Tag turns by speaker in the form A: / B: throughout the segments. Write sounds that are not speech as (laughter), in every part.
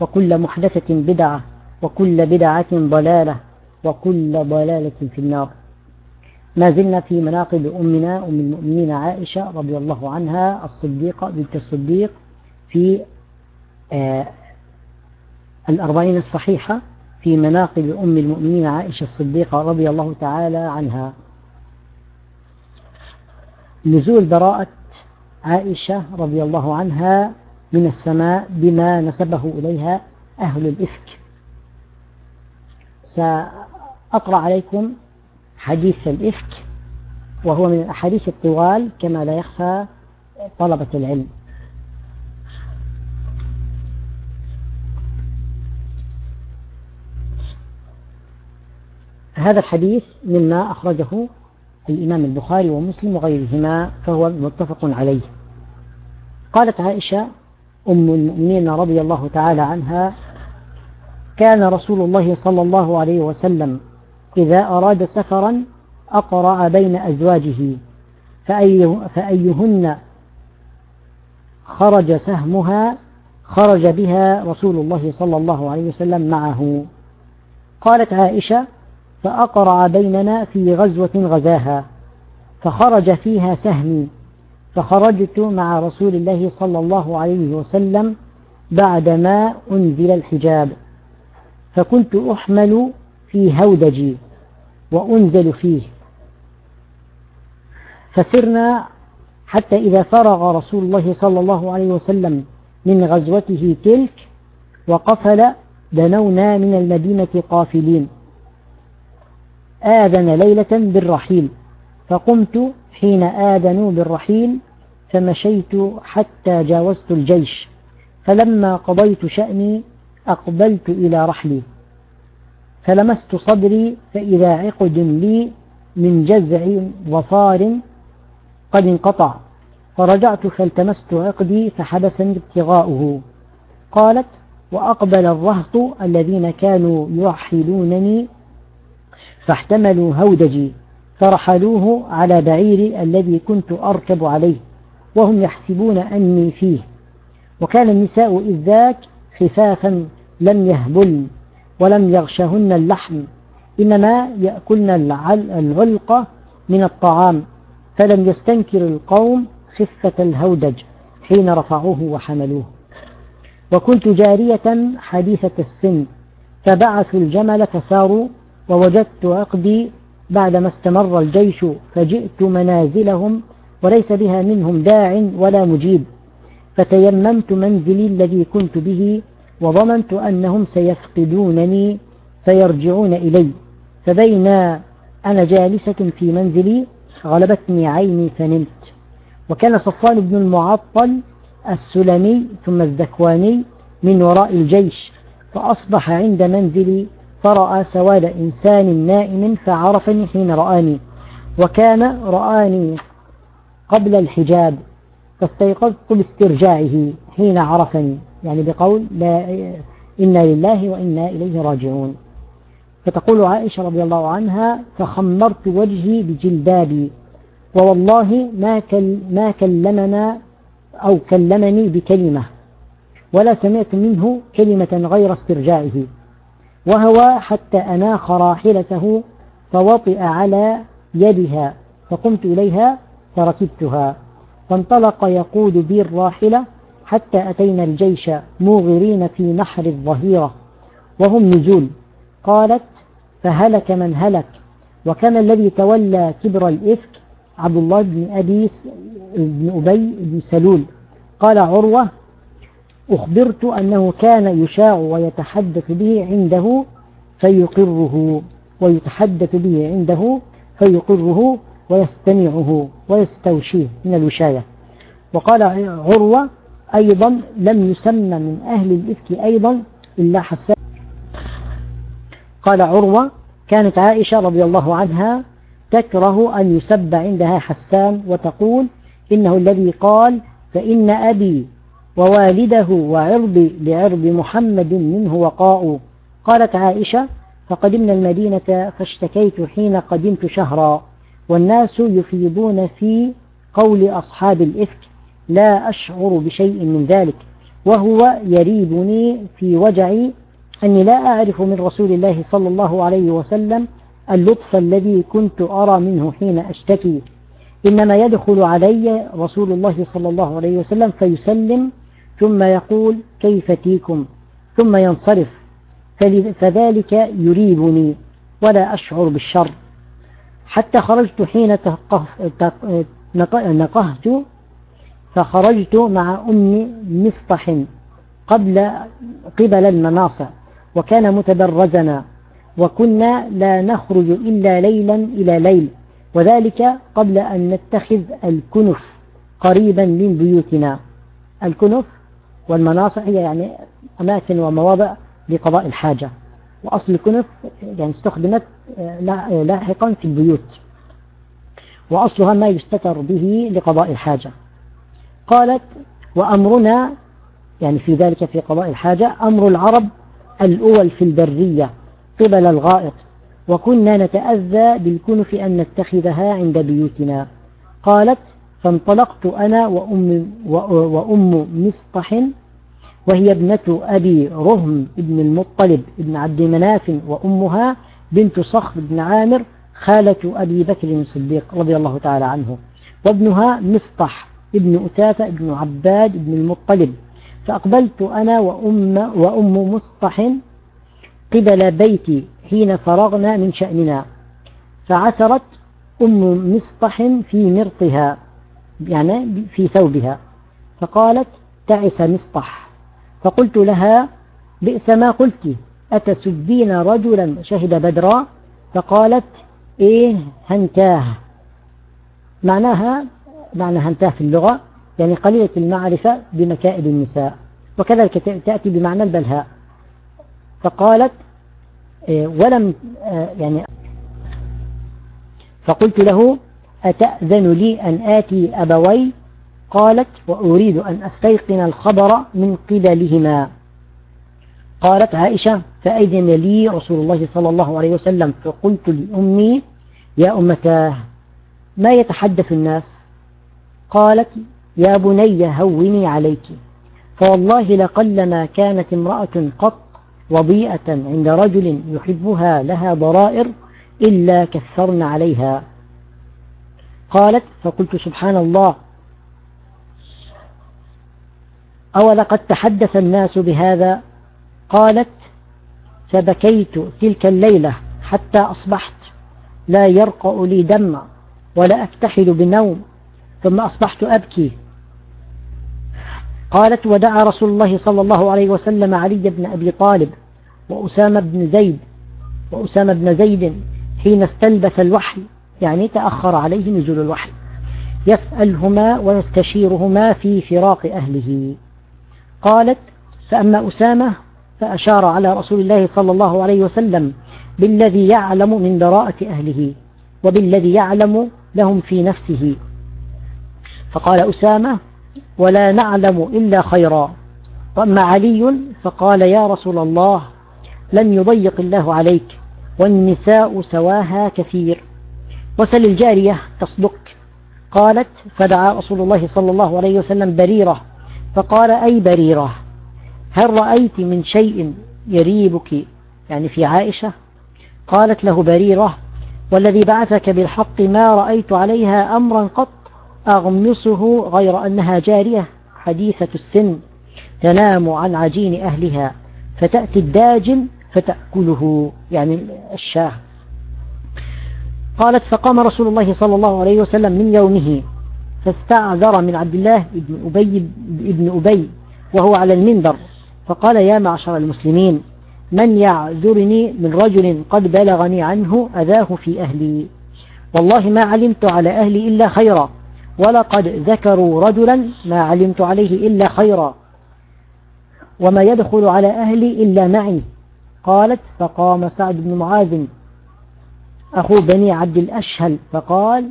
A: وكل محدثة بدعة وكل بدعة ضلالة وكل ضلالة في النار. ما زلنا في مناقب أمنا أم المؤمنين عائشة رضي الله عنها الصديقة بنت الصديق في آه الأربعين الصحيحة في مناقب أم المؤمنين عائشة الصديقة رضي الله تعالى عنها. نزول براءة عائشة رضي الله عنها من السماء بما نسبه إليها أهل الإفك. سأقرأ عليكم حديث الإفك وهو من الأحاديث الطوال كما لا يخفى طلبة العلم. هذا الحديث مما أخرجه الإمام البخاري ومسلم وغيرهما فهو متفق عليه. قالت عائشة أم المؤمنين رضي الله تعالى عنها كان رسول الله صلى الله عليه وسلم إذا أراد سفرا أقرع بين أزواجه فأي فأيهن خرج سهمها خرج بها رسول الله صلى الله عليه وسلم معه. قالت عائشة فأقرع بيننا في غزوة غزاها فخرج فيها سهمي فخرجت مع رسول الله صلى الله عليه وسلم بعدما أنزل الحجاب. فكنت أحمل في هودجي وأنزل فيه. فسرنا حتى إذا فرغ رسول الله صلى الله عليه وسلم من غزوته تلك وقفل دنونا من المدينة قافلين. آذن ليلة بالرحيل. فقمت حين آذنوا بالرحيل فمشيت حتى جاوزت الجيش. فلما قضيت شأني أقبلت إلى رحلي. فلمست صدري فإذا عقد لي من جزع ظفار قد انقطع. فرجعت فالتمست عقدي فحبسني ابتغاؤه. قالت وأقبل الرهط الذين كانوا يرحلونني فاحتملوا هودجي. فرحلوه على بعيري الذي كنت أركب عليه. وهم يحسبون أني فيه. وكان النساء إذ ذاك خفافا لم يهبلن ولم يغشهن اللحم إنما يأكلن العلق من الطعام فلم يستنكر القوم خفة الهودج حين رفعوه وحملوه. وكنت جارية حديثة السن فبعثوا الجمل فساروا ووجدت عقدي بعدما استمر الجيش فجئت منازلهم وليس بها منهم داع ولا مجيب. فتيممت منزلي الذي كنت به وظننت أنهم سيفقدونني فيرجعون إلي. فبين أنا جالسة في منزلي غلبتني عيني فنمت. وكان صفوان بن المعطل السلمي ثم الذكواني من وراء الجيش فأصبح عند منزلي فرأى سواد إنسان نائم فعرفني حين رآني. وكان رآني قبل الحجاب فاستيقظت باسترجاعه حين عرفني يعني بقول لا إنا لله وإنا إليه راجعون. فتقول عائشة رضي الله عنها فخمرت وجهي بجلبابي ووالله ما ما كلمنا أو كلمني بكلمة ولا سمعت منه كلمة غير استرجاعه وهوى حتى أناخ راحلته فوطئ على يدها فقمت إليها فركبتها فانطلق يقود بي الراحلة حتى أتينا الجيش موغرين في نحر الظهيرة وهم نزول قالت فهلك من هلك وكان الذي تولى كبر الإفك عبد الله بن أبي بن أبي بن سلول قال عروة أخبرت أنه كان يشاع ويتحدث به عنده فيقره ويتحدث به عنده فيقره ويستمعه ويستوشيه من الوشاية. وقال عروة أيضا لم يسمى من أهل الإفك أيضا إلا حسان. قال عروة كانت عائشة رضي الله عنها تكره أن يسب عندها حسان وتقول إنه الذي قال فإن أبي ووالده وعرضي لعرض محمد منه وقاء. قالت عائشة فقدمنا المدينة فاشتكيت حين قدمت شهرا. والناس يفيضون في قول أصحاب الإفك لا أشعر بشيء من ذلك وهو يريبني في وجعي أني لا أعرف من رسول الله صلى الله عليه وسلم اللطف الذي كنت أرى منه حين أشتكي. إنما يدخل علي رسول الله صلى الله عليه وسلم فيسلم ثم يقول كيف تيكم ثم ينصرف. فذلك يريبني ولا أشعر بالشر. حتى خرجت حين نقهت فخرجت مع أم مسطح قبل قبل المناصع وكان متبرزنا وكنا لا نخرج إلا ليلا إلى ليل وذلك قبل أن نتخذ الكنف قريبا من بيوتنا. الكنف والمناصع هي يعني أماكن ومواضع لقضاء الحاجة. وأصل الكنف يعني استخدمت آه، لاحقا في البيوت. وأصلها ما يستتر به لقضاء الحاجة. قالت وأمرنا يعني في ذلك في قضاء الحاجة أمر العرب الأول في البرية قبل الغائط. وكنا نتأذى بالكنف أن نتخذها عند بيوتنا. قالت فانطلقت أنا وأم, وأم مسطح وهي ابنة أبي رهم بن المطلب بن عبد مناف وأمها بنت صخر بن عامر خالة أبي بكر الصديق رضي الله تعالى عنه وابنها مسطح ابن أثاثة بن عباد بن المطلب. فأقبلت أنا وأم, وأم مسطح قبل بيتي حين فرغنا من شأننا فعثرت أم مسطح في مرطها يعني في ثوبها فقالت تعس مسطح فقلت لها بئس ما قلت أتسبين رجلا؟ شهد بدرا فقالت إيه هنتاه. معناها معنى هنتاه في اللغة يعني قليلة المعرفة بمكائد النساء. وكذلك تأتي بمعنى البلهاء. فقالت إيه، ولم آه، يعني فقلت له أتأذن لي أن آتي أبوي قالت وأريد أن أستيقن الخبر من قبلهما. قالت عائشة فأذن لي رسول الله صلى الله عليه وسلم فقلت لأمي يا أمتاه ما يتحدث الناس؟ قالت يا بني هوني عليك فوالله لقلما كانت امرأة قط وضيئة عند رجل يحبها لها ضرائر إلا كثرن عليها. قالت فقلت سبحان الله أولقد تحدث الناس بهذا؟ قالت فبكيت تلك الليلة حتى أصبحت لا يرقأ لي دم ولا أكتحل بنوم ثم أصبحت أبكي. قالت ودعا رسول الله صلى الله عليه وسلم علي بن أبي طالب وأسامة بن زيد وأسامة بن زيد حين استلبث الوحي يعني تأخر عليه نزول الوحي يسألهما ويستشيرهما في فراق أهله. قالت فأما أسامة فأشار على رسول الله صلى الله عليه وسلم بالذي يعلم من براءة أهله وبالذي يعلم لهم في نفسه. فقال أسامة ولا نعلم إلا خيرا. وأما علي فقال يا رسول الله لن يضيق الله عليك والنساء سواها كثير وسل الجارية تصدق. قالت فدعا رسول الله صلى الله عليه وسلم بريرة فقال أي بريرة هل رأيت من شيء يريبك؟ يعني في عائشة قالت له بريرة والذي بعثك بالحق ما رأيت عليها أمرا قط أغمصه غير أنها جارية حديثة السن تنام عن عجين أهلها فتأتي الداجن فتأكله يعني الشاه. قالت فقام رسول الله صلى الله عليه وسلم من يومه فاستعذر من عبد الله بن أبي, ابن أبي وهو على المنبر فقال يا معشر المسلمين من يعذرني من رجل قد بلغني عنه أذاه في أهلي؟ والله ما علمت على أهلي إلا خيرا ولقد ذكروا رجلا ما علمت عليه إلا خيرا وما يدخل على أهلي إلا معي. قالت فقام سعد بن معاذ أخو بني عبد الأشهل فقال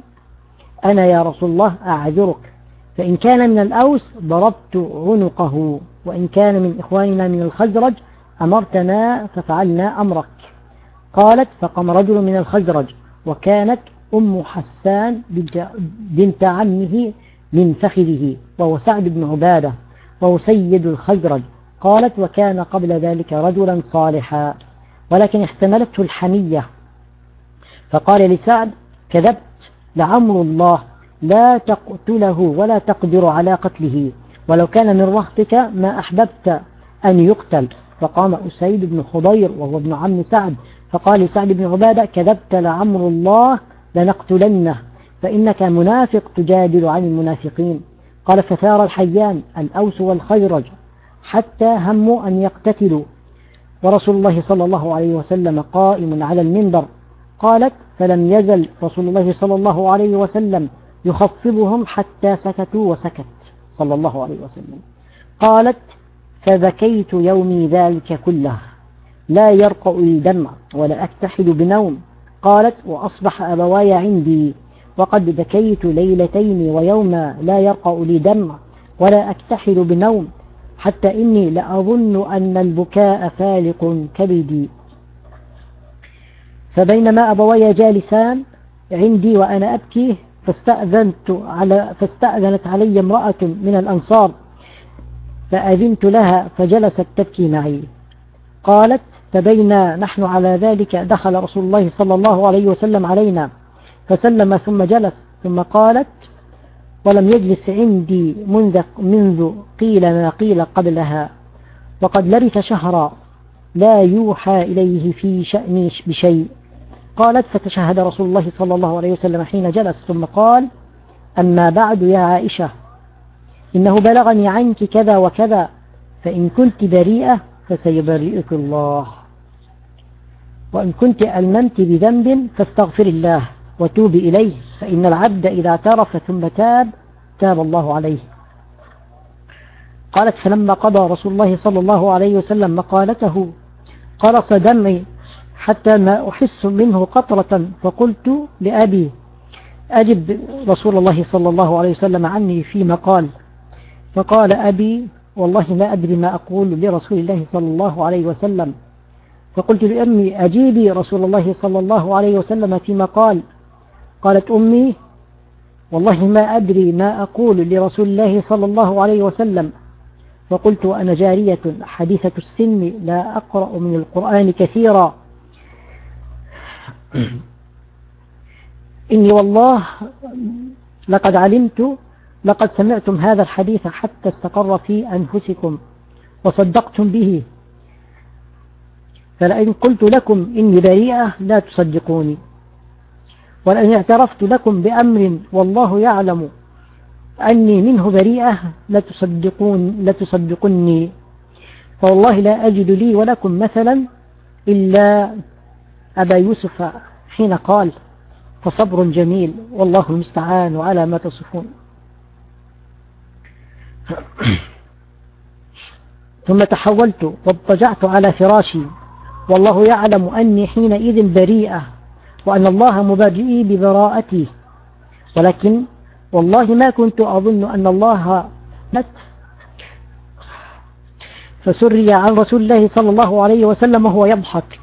A: أنا يا رسول الله أعذرك. فإن كان من الأوس ضربت عنقه وإن كان من إخواننا من الخزرج أمرتنا ففعلنا أمرك. قالت فقام رجل من الخزرج وكانت أم حسان بنت عمه من فخذه وهو سعد بن عبادة وهو سيد الخزرج. قالت وكان قبل ذلك رجلا صالحا ولكن احتملته الحمية. فقال لسعد كذبت لعمر الله لا تقتله ولا تقدر على قتله. ولو كان من رهتك ما أحببت أن يقتل. فقام أسيد بن خضير وهو ابن عم سعد. فقال لسعد بن عبادة كذبت لعمر الله لنقتلنه. فإنك منافق تجادل عن المنافقين. قال فثار الحيان الأوس والخيرج حتى هموا أن يقتتلوا. ورسول الله صلى الله عليه وسلم قائم على المنبر. قالت فلم يزل رسول الله صلى الله عليه وسلم يخفضهم حتى سكتوا وسكت صلى الله عليه وسلم. قالت فبكيت يومي ذلك كله لا يرقأ لي دمع ولا أكتحل بنوم. قالت وأصبح أبواي عندي وقد بكيت ليلتين ويوما لا يرقأ لي دمع ولا أكتحل بنوم حتى إني لأظن أن البكاء فالق كبدي. فبينما أبواي جالسان عندي وأنا أبكي فاستأذنت على فاستأذنت علي امرأة من الأنصار فأذنت لها فجلست تبكي معي. قالت فبينا نحن على ذلك. دخل رسول الله صلى الله عليه وسلم علينا فسلم ثم جلس ثم قالت ولم يجلس عندي منذ, منذ قيل ما قيل قبلها وقد لبث شهرا لا يوحى إليه في شأني بشيء. قالت فتشهد رسول الله صلى الله عليه وسلم حين جلس ثم قال أما بعد يا عائشة إنه بلغني عنك كذا وكذا فإن كنت بريئة فسيبرئك الله. وإن كنت ألممت بذنب فاستغفر الله وتوب إليه فإن العبد إذا اعترف ثم تاب تاب الله عليه. قالت فلما قضى رسول الله صلى الله عليه وسلم مقالته قرص دمعي حتى ما أحس منه قطرة فقلت لأبي أجب رسول الله صلى الله عليه وسلم عني فيما قال. فقال أبي والله ما أدري ما أقول لرسول الله صلى الله عليه وسلم. فقلت لأمي أجيبي رسول الله صلى الله عليه وسلم فيما قال؟ قالت أمي والله ما أدري ما أقول لرسول الله صلى الله عليه وسلم. فقلت أنا جارية حديثة السن لا أقرأ من القرآن كثيرا. إني والله لقد علمت لقد سمعتم هذا الحديث حتى استقر في أنفسكم وصدقتم به. فلئن قلت لكم إني بريئة لا تصدقوني. ولئن اعترفت لكم بأمر والله يعلم أني منه بريئة لتصدقون لتصدقني فوالله لا أجد لي ولكم مثلا إلا أبا يوسف حين قال فصبر جميل والله المستعان على ما تصفون. (clears throat) ثم تحولت واضطجعت على فراشي والله يعلم أني حينئذ بريئة وأن الله مبرئي ببراءتي ولكن والله ما كنت أظن أن الله مت فسري عن رسول الله صلى الله عليه وسلم وهو يضحك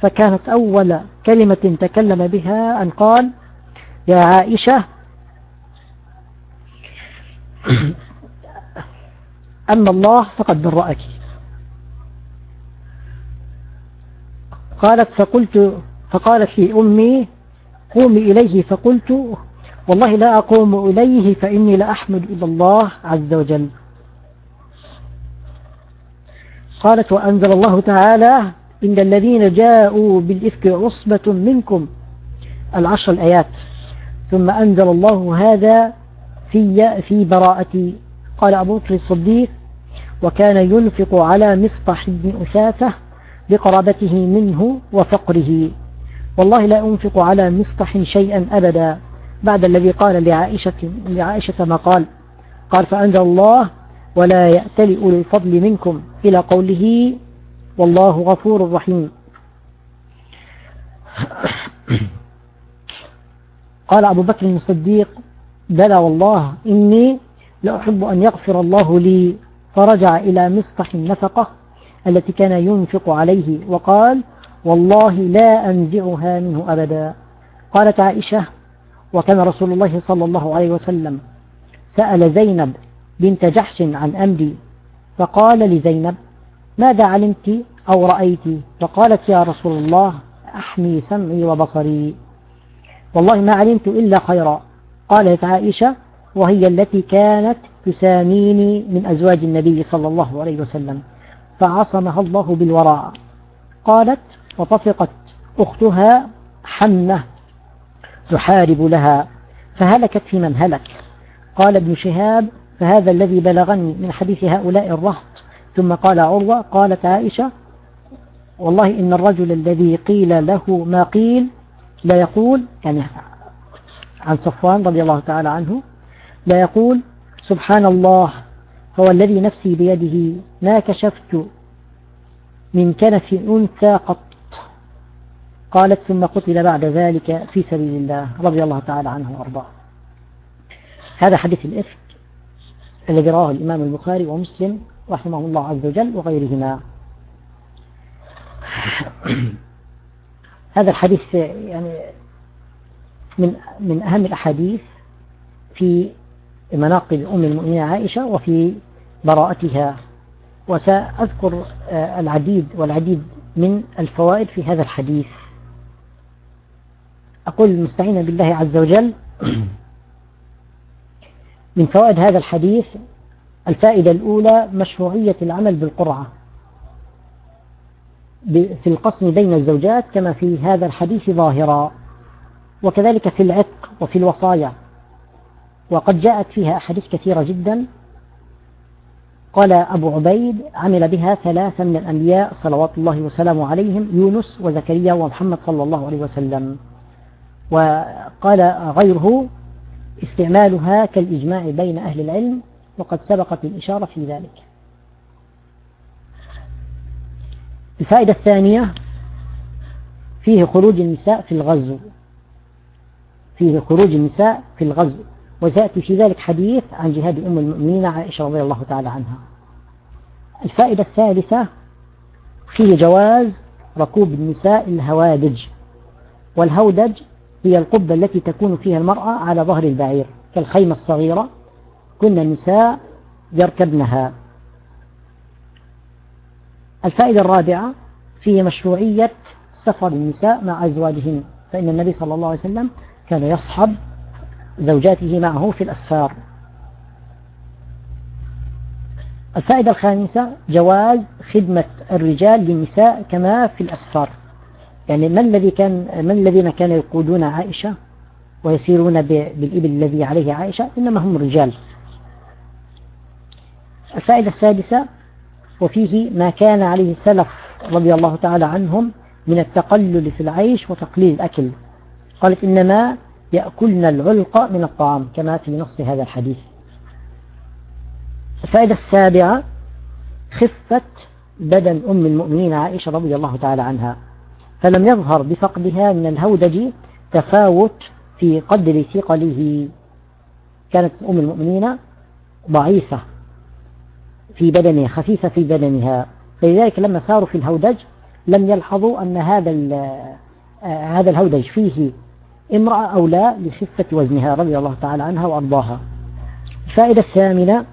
A: فكانت أول كلمة تكلم بها أن قال يا عائشة (coughs) أما الله فقد برأك. قالت فقلت فقالت لي أمي قومي إليه فقلت والله لا أقوم إليه فإني لأحمد إلى الله عز وجل. قالت وأنزل الله تعالى إن الذين جاءوا بالإفك عصبة منكم العشر الآيات. ثم أنزل الله هذا في في براءة. قال أبو بكر الصديق وكان ينفق على مصطح بن أثاثة لقرابته منه وفقره. والله لا أنفق على مصطح شيئا أبدا. بعد الذي قال لعائشة, لعائشة ما قال. قال فأنزل الله ولا يأتل أولي الفضل منكم. إلى قوله والله غفور رحيم. قال أبو بكر الصديق بلى والله إني لأحب أن يغفر الله لي. فرجع إلى مصطح النفقة التي كان ينفق عليه وقال والله لا أنزعها منه أبدا. قالت عائشة وكان رسول الله صلى الله عليه وسلم سأل زينب بنت جحش عن أمري فقال لزينب ماذا علمت أو رأيت؟ فقالت يا رسول الله أحمي سمعي وبصري. والله ما علمت إلا خيرا. قالت عائشة وهي التي كانت تساميني من أزواج النبي صلى الله عليه وسلم فعصمها الله بالوراء. قالت وطفقت أختها حنة تحارب لها فهلكت في من هلك. قال ابن شهاب فهذا الذي بلغني من حديث هؤلاء الرهط ثم قال عروة قالت عائشة والله إن الرجل الذي قيل له ما قيل لا يقول يعني عن صفوان رضي الله تعالى عنه لا يقول سبحان الله هو الذي نفسي بيده ما كشفت من كنف أنثى قط. قالت ثم قتل بعد ذلك في سبيل الله رضي الله تعالى عنه وأرضاه. هذا حديث الإفك الذي رواه الإمام البخاري ومسلم رحمه الله عز وجل وغيرهما. هذا الحديث يعني من من أهم الأحاديث في مناقب أم المؤمنين عائشة وفي براءتها. وسأذكر آه، العديد والعديد من الفوائد في هذا الحديث. أقول مستعينا بالله عز وجل. من فوائد هذا الحديث الفائدة الأولى مشروعية العمل بالقرعة. في القسم بين الزوجات كما في هذا الحديث ظاهرا. وكذلك في العتق وفي الوصايا. وقد جاءت فيها أحاديث كثيرة جدا. قال أبو عبيد عمل بها ثلاثة من الأنبياء صلوات الله وسلامه عليهم يونس وزكريا ومحمد صلى الله عليه وسلم. وقال غيره استعمالها كالإجماع بين أهل العلم وقد سبقت الإشارة في ذلك. الفائدة الثانية فيه خروج النساء في الغزو. فيه خروج النساء في الغزو. وسيأتي في ذلك حديث عن جهاد أم المؤمنين عائشة رضي الله تعالى عنها. الفائدة الثالثة فيه جواز ركوب النساء الهوادج. والهودج هي القبة التي تكون فيها المرأة على ظهر البعير كالخيمة الصغيرة كن النساء يركبنها الفائدة الرابعة فيه مشروعية سفر النساء مع أزواجهن فإن النبي صلى الله عليه وسلم كان يصحب زوجاته معه في الأسفار. الفائدة الخامسة جواز خدمة الرجال للنساء كما في الأسفار. يعني من الذي كان من الذين كانوا يقودون عائشة ويسيرون بالإبل الذي عليه عائشة؟ إنما هم رجال. الفائدة السادسة وفيه ما كان عليه السلف رضي الله تعالى عنهم من التقلل في العيش وتقليل الأكل. قالت إنما يأكلن العلق من الطعام كما في نص هذا الحديث. الفائدة السابعة خفة بدن أم المؤمنين عائشة رضي الله تعالى عنها فلم يظهر بفقدها من الهودج تفاوت في قدر ثقله. كانت أم المؤمنين ضعيفة. في بدنها خفيفة في بدنها. فلذلك لما ساروا في الهودج لم يلحظوا أن هذا آه، هذا الهودج فيه امرأة أو لا لخفة وزنها رضي الله تعالى عنها وأرضاها. الفائدة الثامنة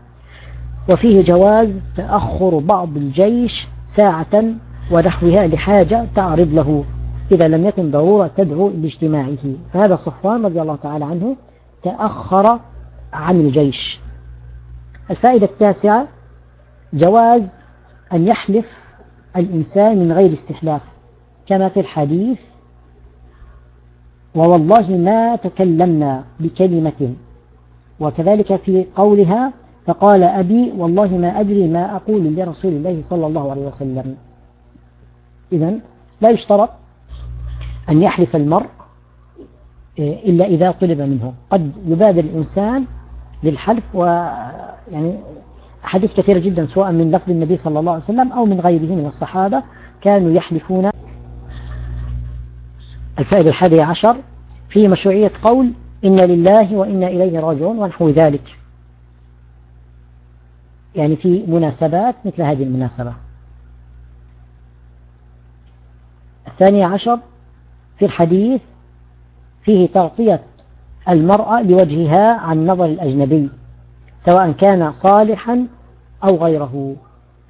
A: وفيه جواز تأخر بعض الجيش ساعة ونحوها لحاجة تعرض له إذا لم يكن ضرورة تدعو لاجتماعه. فهذا صفوان رضي الله تعالى عنه تأخر عن الجيش. الفائدة التاسعة جواز أن يحلف الإنسان من غير استحلاف كما في الحديث ووالله ما تكلمنا بكلمة. وكذلك في قولها فقال أبي والله ما أدري ما أقول لرسول الله صلى الله عليه وسلم. إذا لا يشترط أن يحلف المرء إيه، إلا إذا طلب منه. قد يبادر الإنسان للحلف ويعني أحاديث كثيرة جدا سواء من لفظ النبي صلى الله عليه وسلم أو من غيره من الصحابة كانوا يحلفون. الفائدة الحادية عشر في مشروعية قول إن لله وإنا إليه راجعون ونحو ذلك. يعني في مناسبات مثل هذه المناسبة. الثانية عشر في الحديث فيه تغطية المرأة لوجهها عن نظر الأجنبي سواء كان صالحا أو غيره.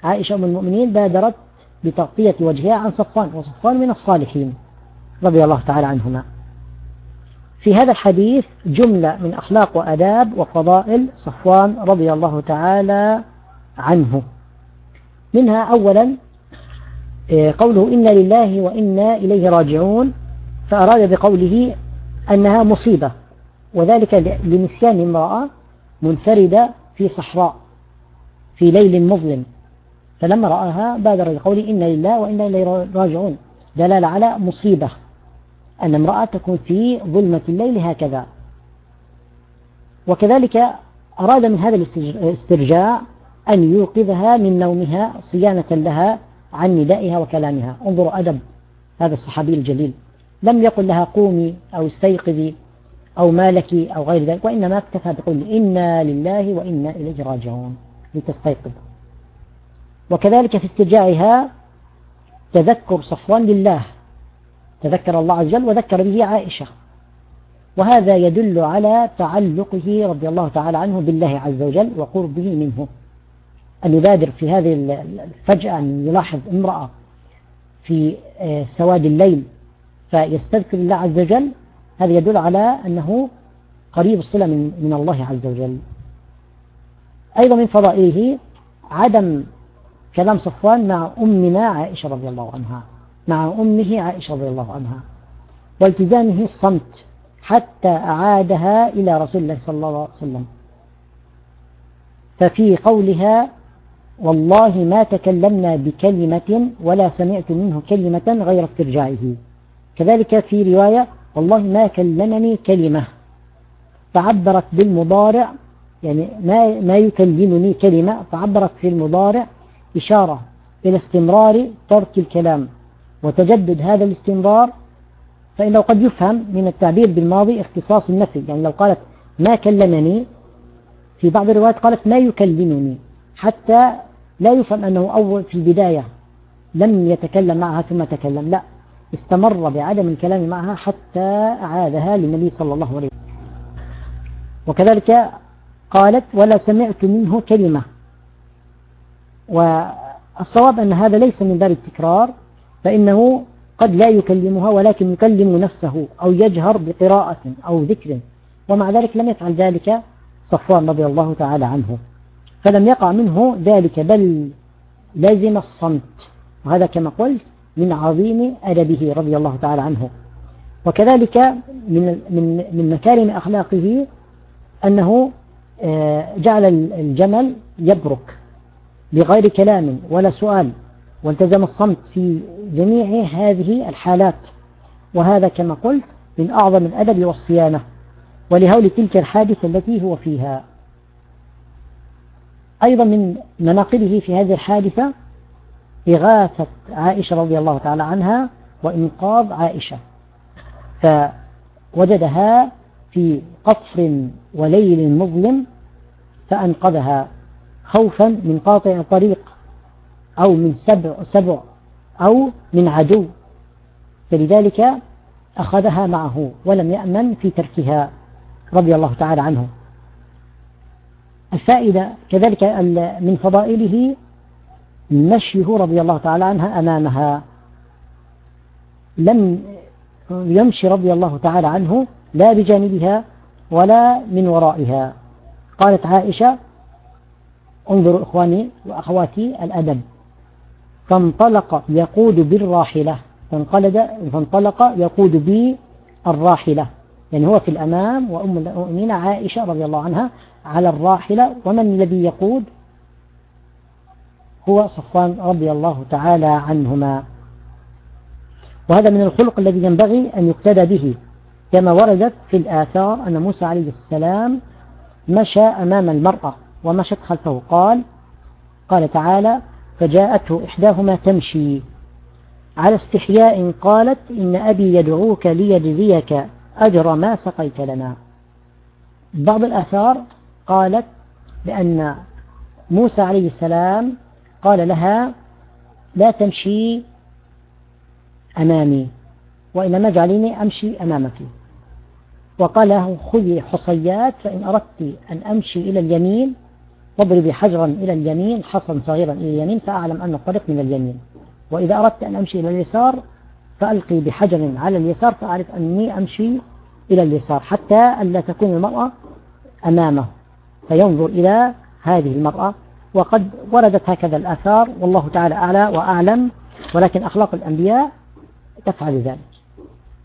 A: عائشة أم المؤمنين بادرت بتغطية وجهها عن صفوان وصفوان من الصالحين رضي الله تعالى عنهما. في هذا الحديث جملة من أخلاق وأداب وفضائل صفوان رضي الله تعالى عنه. منها أولا آه، قوله إنا لله وإنا إليه راجعون فأراد بقوله أنها مصيبة وذلك لنسيان امرأة منفردة في صحراء. في ليل مظلم. فلما رآها بادر بقوله إنا لله وإنا إليه راجعون. دلالة على مصيبة. أن امرأة تكون في ظلمة الليل هكذا. وكذلك أراد من هذا الاسترجاع أن يوقظها من نومها صيانة لها عن ندائها وكلامها. انظروا أدب هذا الصحابي الجليل. لم يقل لها قومي أو استيقظي أو ما لك أو غير ذلك وإنما اكتفى بقول إنا لله وإنا إليه راجعون. لتستيقظ وكذلك في استرجاعها تذكر صفوان لله تذكر الله عز وجل وذكر به عائشة. وهذا يدل على تعلقه رضي الله تعالى عنه بالله عز وجل وقربه منه. أن يبادر في هذه الفجأة أن يلاحظ امرأة في آه، سواد الليل فيستذكر الله عز وجل هذا يدل على أنه قريب الصلة من, من الله عز وجل. أيضا من فضائله عدم كلام صفوان مع أمنا عائشة رضي الله عنها مع أمه عائشة رضي الله عنها والتزامه الصمت حتى أعادها إلى رسول الله صلى الله عليه وسلم. ففي قولها والله ما تكلمنا بكلمة ولا سمعت منه كلمة غير استرجاعه كذلك في رواية والله ما كلمني كلمة فعبرت بالمضارع يعني ما ما يكلمني كلمة فعبرت في المضارع إشارة إلى استمرار ترك الكلام وتجدد هذا الاستمرار فإنه قد يفهم من التعبير بالماضي اختصاص النفي. يعني لو قالت ما كلمني في بعض الروايات قالت ما يكلمني حتى لا يفهم أنه أول في البداية لم يتكلم معها ثم تكلم. لا استمر بعدم الكلام معها حتى أعادها للنبي صلى الله عليه وسلم. وكذلك قالت ولا سمعت منه كلمة. والصواب أن هذا ليس من باب التكرار فإنه قد لا يكلمها ولكن يكلم نفسه أو يجهر بقراءة أو ذكر. ومع ذلك لم يفعل ذلك صفوان رضي الله تعالى عنه. فلم يقع منه ذلك بل لازم الصمت. وهذا كما قلت من عظيم أدبه رضي الله تعالى عنه. وكذلك من من من مكارم أخلاقه أنه جعل الجمل يبرك بغير كلام ولا سؤال والتزم الصمت في جميع هذه الحالات. وهذا كما قلت من أعظم الأدب والصيانة ولهول تلك الحادثة التي هو فيها. أيضا من مناقبه في هذه الحادثة إغاثة عائشة رضي الله تعالى عنها وإنقاذ عائشة فوجدها في قصر وليل مظلم فأنقذها خوفا من قاطع طريق أو من سبع, سبع أو من عدو فلذلك أخذها معه ولم يأمن في تركها رضي الله تعالى عنه. الفائدة كذلك من فضائله مشيه رضي الله تعالى عنها أمامها. لم يمشي رضي الله تعالى عنه لا بجانبها ولا من ورائها. قالت عائشة انظروا إخواني وأخواتي الأدب. فانطلق يقود بالراحلة. فانقلد فانطلق يقود بالراحلة. يعني هو في الأمام وأم المؤمنين عائشة رضي الله عنها على الراحلة. ومن الذي يقود؟ هو صفوان رضي الله تعالى عنهما. وهذا من الخلق الذي ينبغي أن يقتدى به. كما وردت في الآثار أن موسى عليه السلام مشى أمام المرأة ومشت خلفه. قال قال تعالى فجاءته إحداهما تمشي. على استحياء قالت إن أبي يدعوك ليجزيك أجر ما سقيت لنا. بعض الآثار قالت بأن موسى عليه السلام قال لها لا تمشي أمامي وإنما اجعليني أمشي أمامك. وقال له خذي حصيات فإن أردت أن أمشي إلى اليمين واضربي حجرا إلى اليمين حصا صغيرا إلى اليمين فأعلم أن الطريق من اليمين. وإذا أردت أن أمشي إلى اليسار فألقي بحجر على اليسار فأعرف أني أمشي إلى اليسار حتى ألا تكون المرأة أمامه. فينظر إلى هذه المرأة وقد وردت هكذا الآثار والله تعالى أعلى وأعلم ولكن أخلاق الأنبياء تفعل ذلك.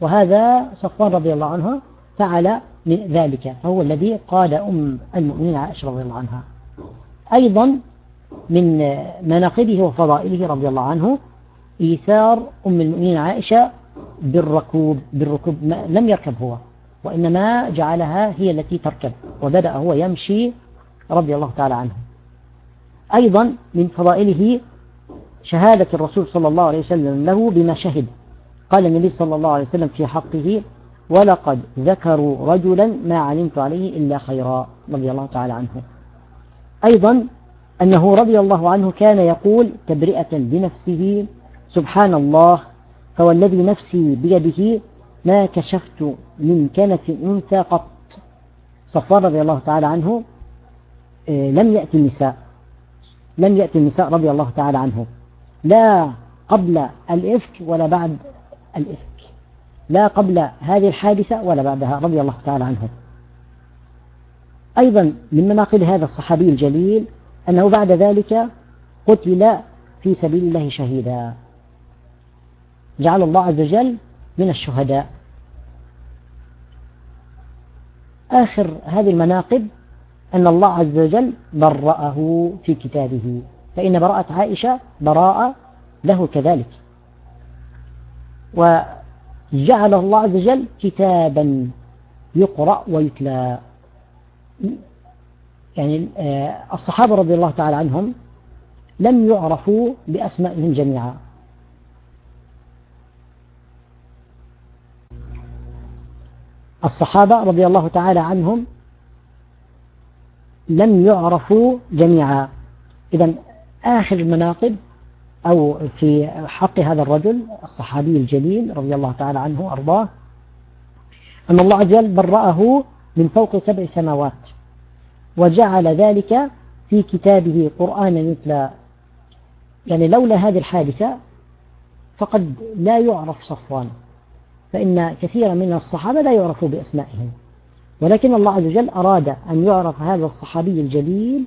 A: وهذا صفوان رضي الله عنه فعل من ذلك فهو الذي قاد أم المؤمنين عائشة رضي الله عنها. أيضا من مناقبه وفضائله رضي الله عنه إيثار أم المؤمنين عائشة بالركوب بالركوب لم يركب هو وإنما جعلها هي التي تركب وبدأ هو يمشي رضي الله تعالى عنه. أيضا من فضائله شهادة الرسول صلى الله عليه وسلم له بما شهد. قال النبي صلى الله عليه وسلم في حقه ولقد ذكروا رجلا ما علمت عليه إلا خيرا رضي الله تعالى عنه. أيضا أنه رضي الله عنه كان يقول تبرئة لنفسه سبحان الله فوالذي نفسي بيده ما كشفت من كنف أنثى قط. صفوان رضي الله تعالى عنه آه، لم يأتي النساء لم يأتي النساء رضي الله تعالى عنه. لا قبل الإفك ولا بعد الإفك. لا قبل هذه الحادثة ولا بعدها رضي الله تعالى عنه أيضا من مناقب هذا الصحابي الجليل أنه بعد ذلك قتل في سبيل الله شهيدا. جعل الله عز وجل من الشهداء. آخر هذه المناقب أن الله عز وجل برأه في كتابه. فإن براءة عائشة براءة له كذلك. وجعل الله عز وجل كتابا يقرأ ويتلى. يعني آه، الصحابة رضي الله تعالى عنهم لم يعرفوا بأسمائهم جميعا. الصحابة رضي الله تعالى عنهم لم يعرفوا جميعا. إذا آخر المناقب أو في حق هذا الرجل الصحابي الجليل رضي الله تعالى عنه وأرضاه أن الله عز وجل برأه من فوق سبع سماوات وجعل ذلك في كتابه قرآنا يتلى يعني لولا هذه الحادثة فقد لا يعرف صفوان فإن كثيرا من الصحابة لا يعرفوا بأسمائهم. ولكن الله عز وجل أراد أن يعرف هذا الصحابي الجليل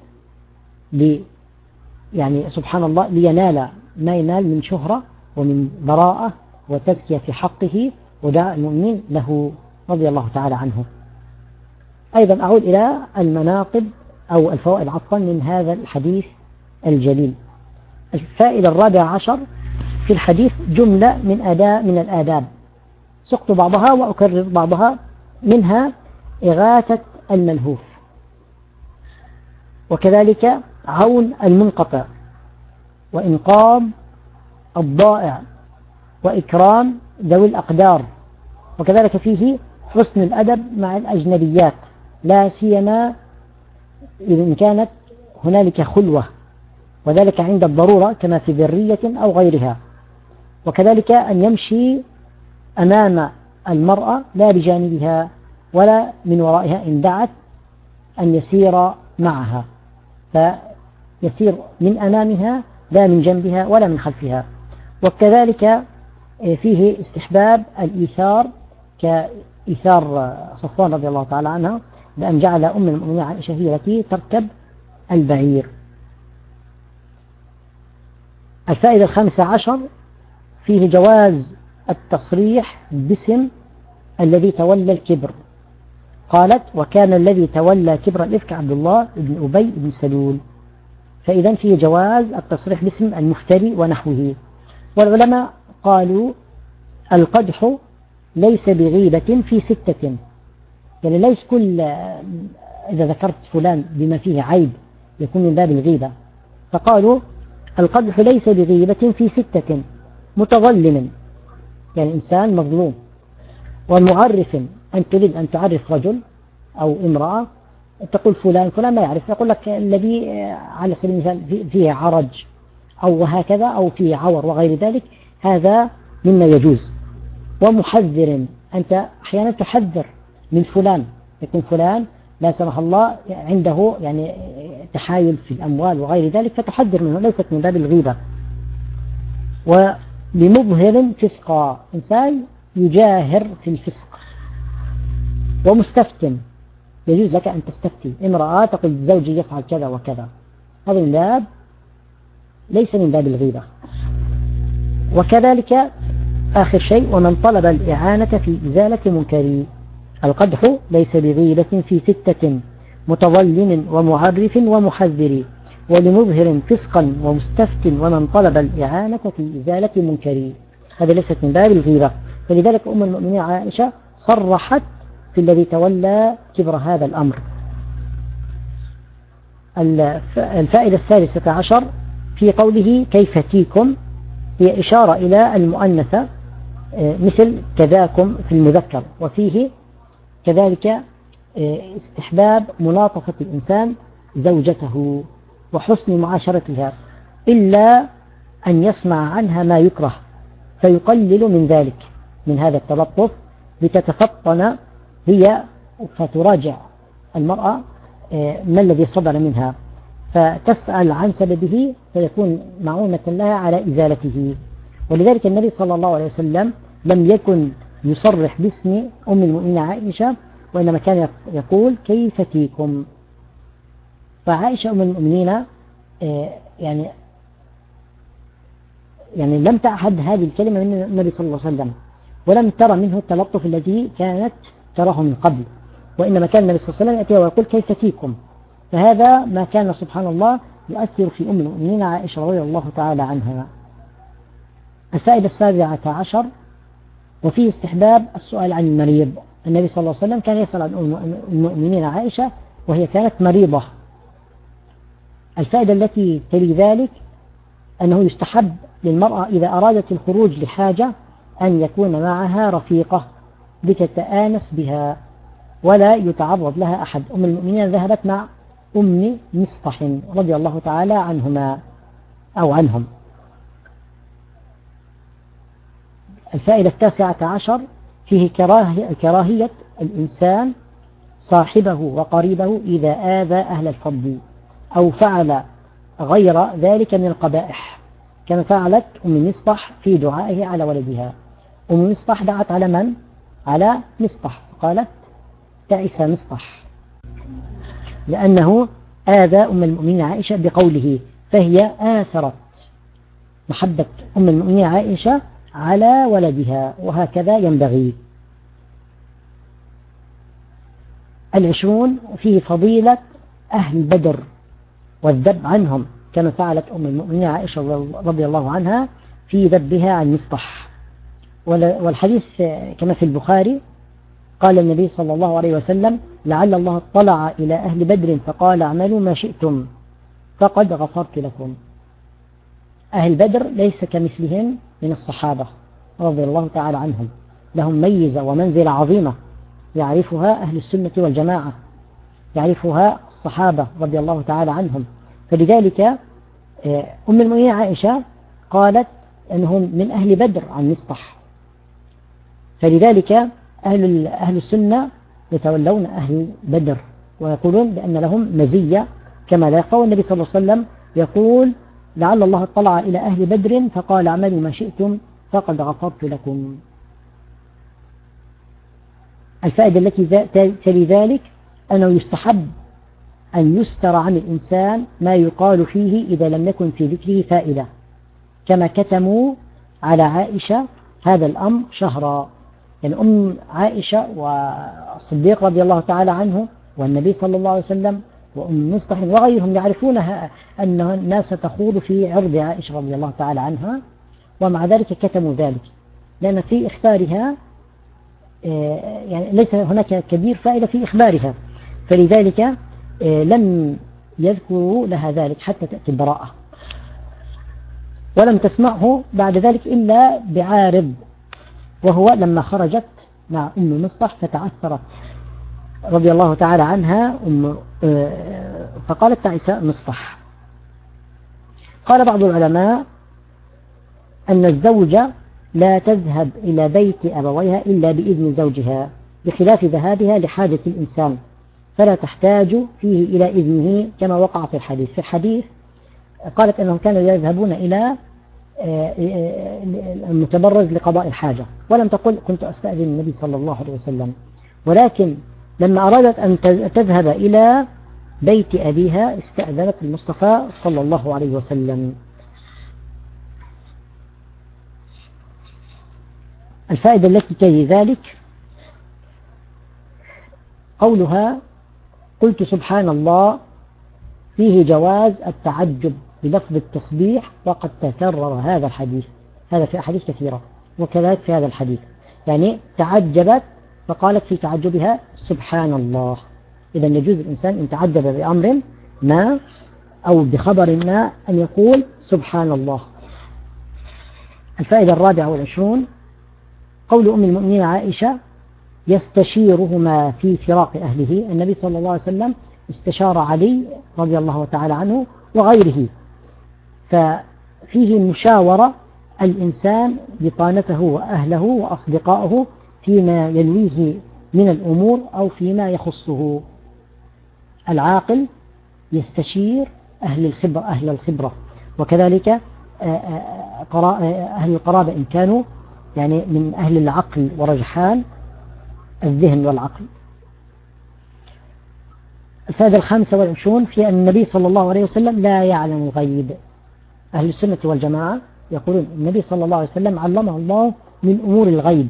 A: لي يعني سبحان الله لينال ما ينال من شهرة ومن براءة وتزكية في حقه ودعاء المؤمنين له رضي الله تعالى عنه. أيضا أعود إلى المناقب أو الفوائد عفوا من هذا الحديث الجليل. الفائدة الرابعة عشر في الحديث جملة من أداء من الآداب. سقط بعضها وأكرر بعضها منها إغاثة الملهوف. وكذلك عون المنقطع. وإنقاذ الضائع وإكرام ذوي الأقدار. وكذلك فيه حسن الأدب مع الأجنبيات لا سيما إن كانت هنالك خلوة وذلك عند الضرورة كما في ذرية أو غيرها. وكذلك أن يمشي أمام المرأة لا بجانبها ولا من ورائها إن دعت أن يسير معها فيسير من أمامها لا من جنبها ولا من خلفها. وكذلك فيه استحباب الإيثار كإيثار صفوان رضي الله تعالى عنها بأن جعل أم المؤمنين عائشة هي التي تركب البعير. الفائدة الخامسة عشر فيه جواز التصريح باسم الذي تولى الكبر. قالت وكان الذي تولى كبر الإفك عبد الله بن أبي بن سلول. فإذا فيه جواز التصريح باسم المفتري ونحوه. والعلماء قالوا القدح ليس بغيبة في ستة. يعني ليس كل إذا ذكرت فلان بما فيه عيب يكون من باب الغيبة. فقالوا القدح ليس بغيبة في ستة متظلم. يعني إنسان مظلوم. ومعرف أن تريد أن تعرف رجل أو امرأة تقول فلان فلان ما يعرف. يقول لك الذي على سبيل المثال فيه عرج أو هكذا أو فيه عور وغير ذلك هذا مما يجوز. ومحذر أنت أحيانا تحذر من فلان. يكون فلان لا سمح الله عنده يعني تحايل في الأموال وغير ذلك فتحذر منه. ليست من باب الغيبة. ولمظهر فسقا إنسان يجاهر في الفسق. ومستفتن. يجوز لك أن تستفتي. امرأة تقول زوجي يفعل كذا وكذا. هذا من باب ليس من باب الغيبة. وكذلك آخر شيء ومن طلب الإعانة في إزالة منكر. القدح ليس بغيبة في ستة متظلم ومعرف ومحذر ولمظهر فسقا ومستفت ومن طلب الإعانة في إزالة منكر. هذا ليست من باب الغيبة. فلذلك أم المؤمنين عائشة صرحت في الذي تولى كبر هذا الأمر. الفائدة السادسة عشر في قوله كيف تيكم هي إشارة إلى المؤنثة آه، مثل كذاكم في المذكر. وفيه كذلك آه، استحباب ملاطفة الإنسان زوجته وحسن معاشرتها إلا أن يسمع عنها ما يكره فيقلل من ذلك من هذا التلطف لتتفطن هي فتراجع المرأة آه، ما الذي صدر منها. فتسأل عن سببه فيكون معونة لها على إزالته. ولذلك النبي صلى الله عليه وسلم لم يكن يصرح باسم أم المؤمنين عائشة وإنما كان يقول كيف فيكم؟ فعائشة أم المؤمنين آه، يعني يعني لم تعهد هذه الكلمة من النبي صلى الله عليه وسلم. ولم ترى منه التلطف الذي كانت تراه من قبل. وإنما كان النبي صلى الله عليه وسلم يأتي ويقول كيف فيكم؟ فهذا ما كان سبحان الله يؤثر في أم المؤمنين عائشة رضي الله تعالى عنها. الفائدة السابعة عشر وفي استحباب السؤال عن المريض. النبي صلى الله عليه وسلم كان يسأل عن المؤمنين عائشة وهي كانت مريضة. الفائدة التي تلي ذلك أنه يستحب للمرأة إذا أرادت الخروج لحاجة أن يكون معها رفيقة. لتتآنس بها ولا يتعرض لها أحد. أم المؤمنين ذهبت مع أم مصطح رضي الله تعالى عنهما أو عنهم. الفائدة التاسعة عشر فيه كراهية, الإنسان صاحبه وقريبه إذا آذى أهل الفضل أو فعل غير ذلك من القبائح كما فعلت أم مصطح في دعائه على ولدها. أم مصطح دعت على من؟ على مصطح قالت تعس مصطح لأنه آذى أم المؤمنين عائشة بقوله فهي آثرت محبة أم المؤمنين عائشة على ولدها وهكذا ينبغي. العشرون فيه فضيلة أهل بدر والذب عنهم كما فعلت أم المؤمنين عائشة رضي الله عنها في ذبها عن مصطح والحديث كما في البخاري قال النبي صلى الله عليه وسلم لعل الله اطلع إلى أهل بدر فقال اعملوا ما شئتم فقد غفرت لكم. أهل بدر ليس كمثلهم من الصحابة رضي الله تعالى عنهم. لهم ميزة ومنزلة عظيمة يعرفها أهل السنة والجماعة يعرفها الصحابة رضي الله تعالى عنهم. فلذلك آه، أم المؤمنين عائشة قالت أنهم من أهل بدر عن مصطح فلذلك أهل, أهل السنة يتولون أهل بدر ويقولون بأن لهم مزية كما لا النبي صلى الله عليه وسلم يقول لعل الله اطلع إلى أهل بدر فقال اعملوا ما شئتم فقد غفرت لكم. الفائدة التي تلي ذلك أنه يستحب أن يستر عن الإنسان ما يقال فيه إذا لم يكن في ذكره فائدة كما كتموا على عائشة هذا الأمر شهرا. يعني أم عائشة والصديق رضي الله تعالى عنه والنبي صلى الله عليه وسلم وأم مصطح وغيرهم يعرفونها أن الناس تخوض في عرض عائشة رضي الله تعالى عنها ومع ذلك كتموا ذلك. لأن في إخبارها آه، يعني ليس هناك كبير فائدة في إخبارها. فلذلك آه، لم يذكروا لها ذلك حتى تأتي البراءة. ولم تسمعه بعد ذلك إلا بعارض. وهو لما خرجت مع أم مصطح فتعثرت رضي الله تعالى عنها أم آه، فقالت تعيساء مصطح. قال بعض العلماء أن الزوجة لا تذهب إلى بيت أبويها إلا بإذن زوجها بخلاف ذهابها لحاجة الإنسان فلا تحتاج فيه إلى إذنه كما وقع في الحديث. في الحديث قالت أنهم كانوا يذهبون إلى المتبرز لقضاء الحاجة. ولم تقل كنت أستأذن النبي صلى الله عليه وسلم. ولكن لما أرادت أن تذهب إلى بيت أبيها استأذنت المصطفى صلى الله عليه وسلم. الفائدة التي تلي ذلك قولها قلت سبحان الله فيه جواز التعجب. بلفظ التسبيح وقد تكرر هذا الحديث. هذا في أحاديث كثيرة وكذلك في هذا الحديث. يعني تعجبت فقالت في تعجبها سبحان الله إذا يجوز الإنسان إن تعجب بأمر ما أو بخبر ما أن يقول سبحان الله الفائدة الرابعة والعشرون قول أم المؤمنين عائشة يستشيرهما في فراق أهله. النبي صلى الله عليه وسلم استشار علي رضي الله تعالى عنه وغيره. ففيه مشاورة الإنسان بطانته وأهله وأصدقائه فيما ينويه من الأمور أو فيما يخصه. العاقل يستشير أهل الخبرة أهل الخبرة. وكذلك آه، آه، آه، أهل القرابة إن كانوا يعني من أهل العقل ورجحان الذهن والعقل. الفائدة الخامسة والعشرون في أن النبي صلى الله عليه وسلم لا يعلم الغيب. أهل السنة والجماعة يقولون النبي صلى الله عليه وسلم علمه الله من أمور الغيب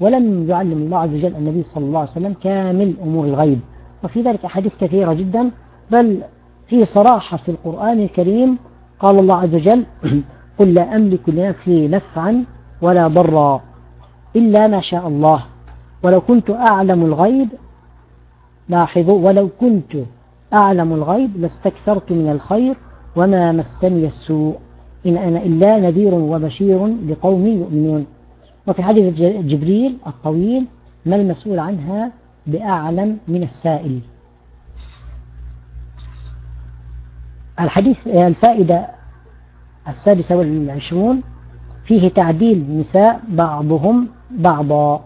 A: ولم يعلم الله عز وجل النبي صلى الله عليه وسلم كامل أمور الغيب. وفي ذلك أحاديث كثيرة جدا بل في صراحة في القرآن الكريم قال الله عز وجل (clears throat) قل لا أملك لنفسي نفعا ولا ضرا إلا ما شاء الله. ولو كنت أعلم الغيب لاحظوا ولو كنت أعلم الغيب لاستكثرت من الخير وما مسني السوء. إن أنا إلا نذير وبشير لقوم يؤمنون. وفي حديث جبريل الطويل ما المسؤول عنها بأعلم من السائل. الحديث الفائدة السادسة والعشرون فيه تعديل النساء بعضهم بعضا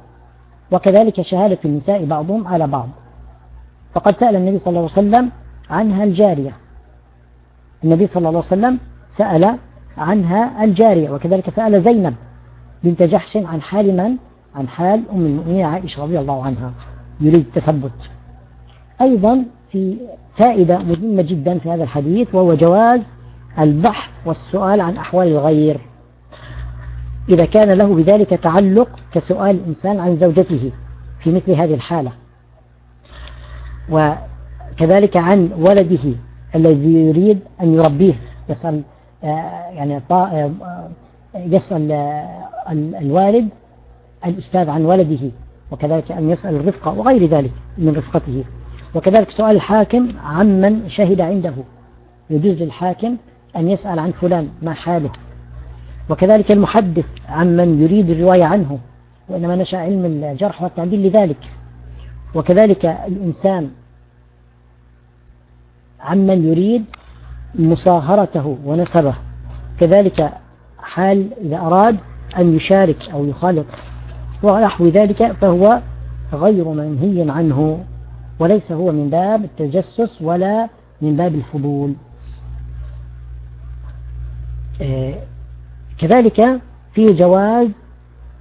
A: وكذلك شهادة النساء بعضهم على بعض. فقد سأل النبي صلى الله عليه وسلم عنها الجارية. النبي صلى الله عليه وسلم سأل عنها الجارية وكذلك سأل زينب بنت جحش عن حال من؟ عن حال أم المؤمنين عائشة رضي الله عنها يريد التثبت. أيضا في فائدة مهمة جدا في هذا الحديث وهو جواز البحث والسؤال عن أحوال الغير. إذا كان له بذلك تعلق كسؤال الإنسان عن زوجته في مثل هذه الحالة. وكذلك عن ولده الذي يريد أن يربيه يسأل يعني آه، يسأل آه، الوالد الأستاذ عن ولده وكذلك أن يسأل الرفقة وغير ذلك من رفقته. وكذلك سؤال الحاكم عمن شهد عنده؟ يجوز للحاكم أن يسأل عن فلان ما حاله؟ وكذلك المحدث عمن يريد الرواية عنه؟ وإنما نشأ علم الجرح والتعديل لذلك. وكذلك الإنسان عمن يريد مصاهرته ونسبه. كذلك حال إذا أراد أن يشارك أو يخالط ونحو ذلك فهو غير منهي عنه وليس هو من باب التجسس ولا من باب الفضول. كذلك في جواز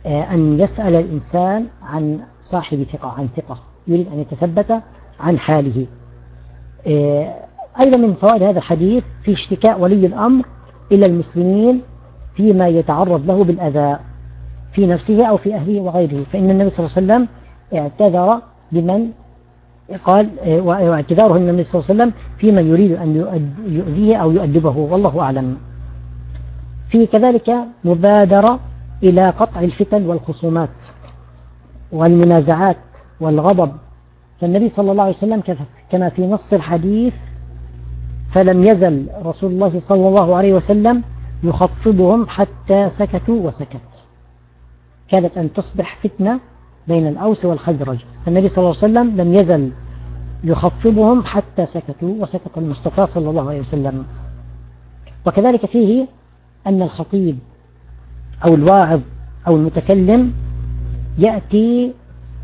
A: آه، أن يسأل الإنسان عن صاحب ثقة عن ثقة يريد أن يتثبت عن حاله. آه، أيضا من فوائد هذا الحديث في اشتكاء ولي الأمر إلى المسلمين فيما يتعرض له بالأذى في نفسه أو في أهله وغيره. فإن النبي صلى الله عليه وسلم اعتذر لمن قال واعتذاره النبي صلى الله عليه وسلم في من يريد أن يؤذيه أو يؤدبه. والله أعلم. في كذلك مبادرة إلى قطع الفتن والخصومات والمنازعات والغضب. فالنبي صلى الله عليه وسلم كما في نص الحديث فلم يزل رسول الله صلى الله عليه وسلم يخفضهم حتى سكتوا وسكت. كانت أن تصبح فتنة بين الأوس والخزرج. فالنبي صلى الله عليه وسلم لم يزل يخفضهم حتى سكتوا وسكت المصطفى صلى الله عليه وسلم. وكذلك فيه أن الخطيب أو الواعظ أو المتكلم يأتي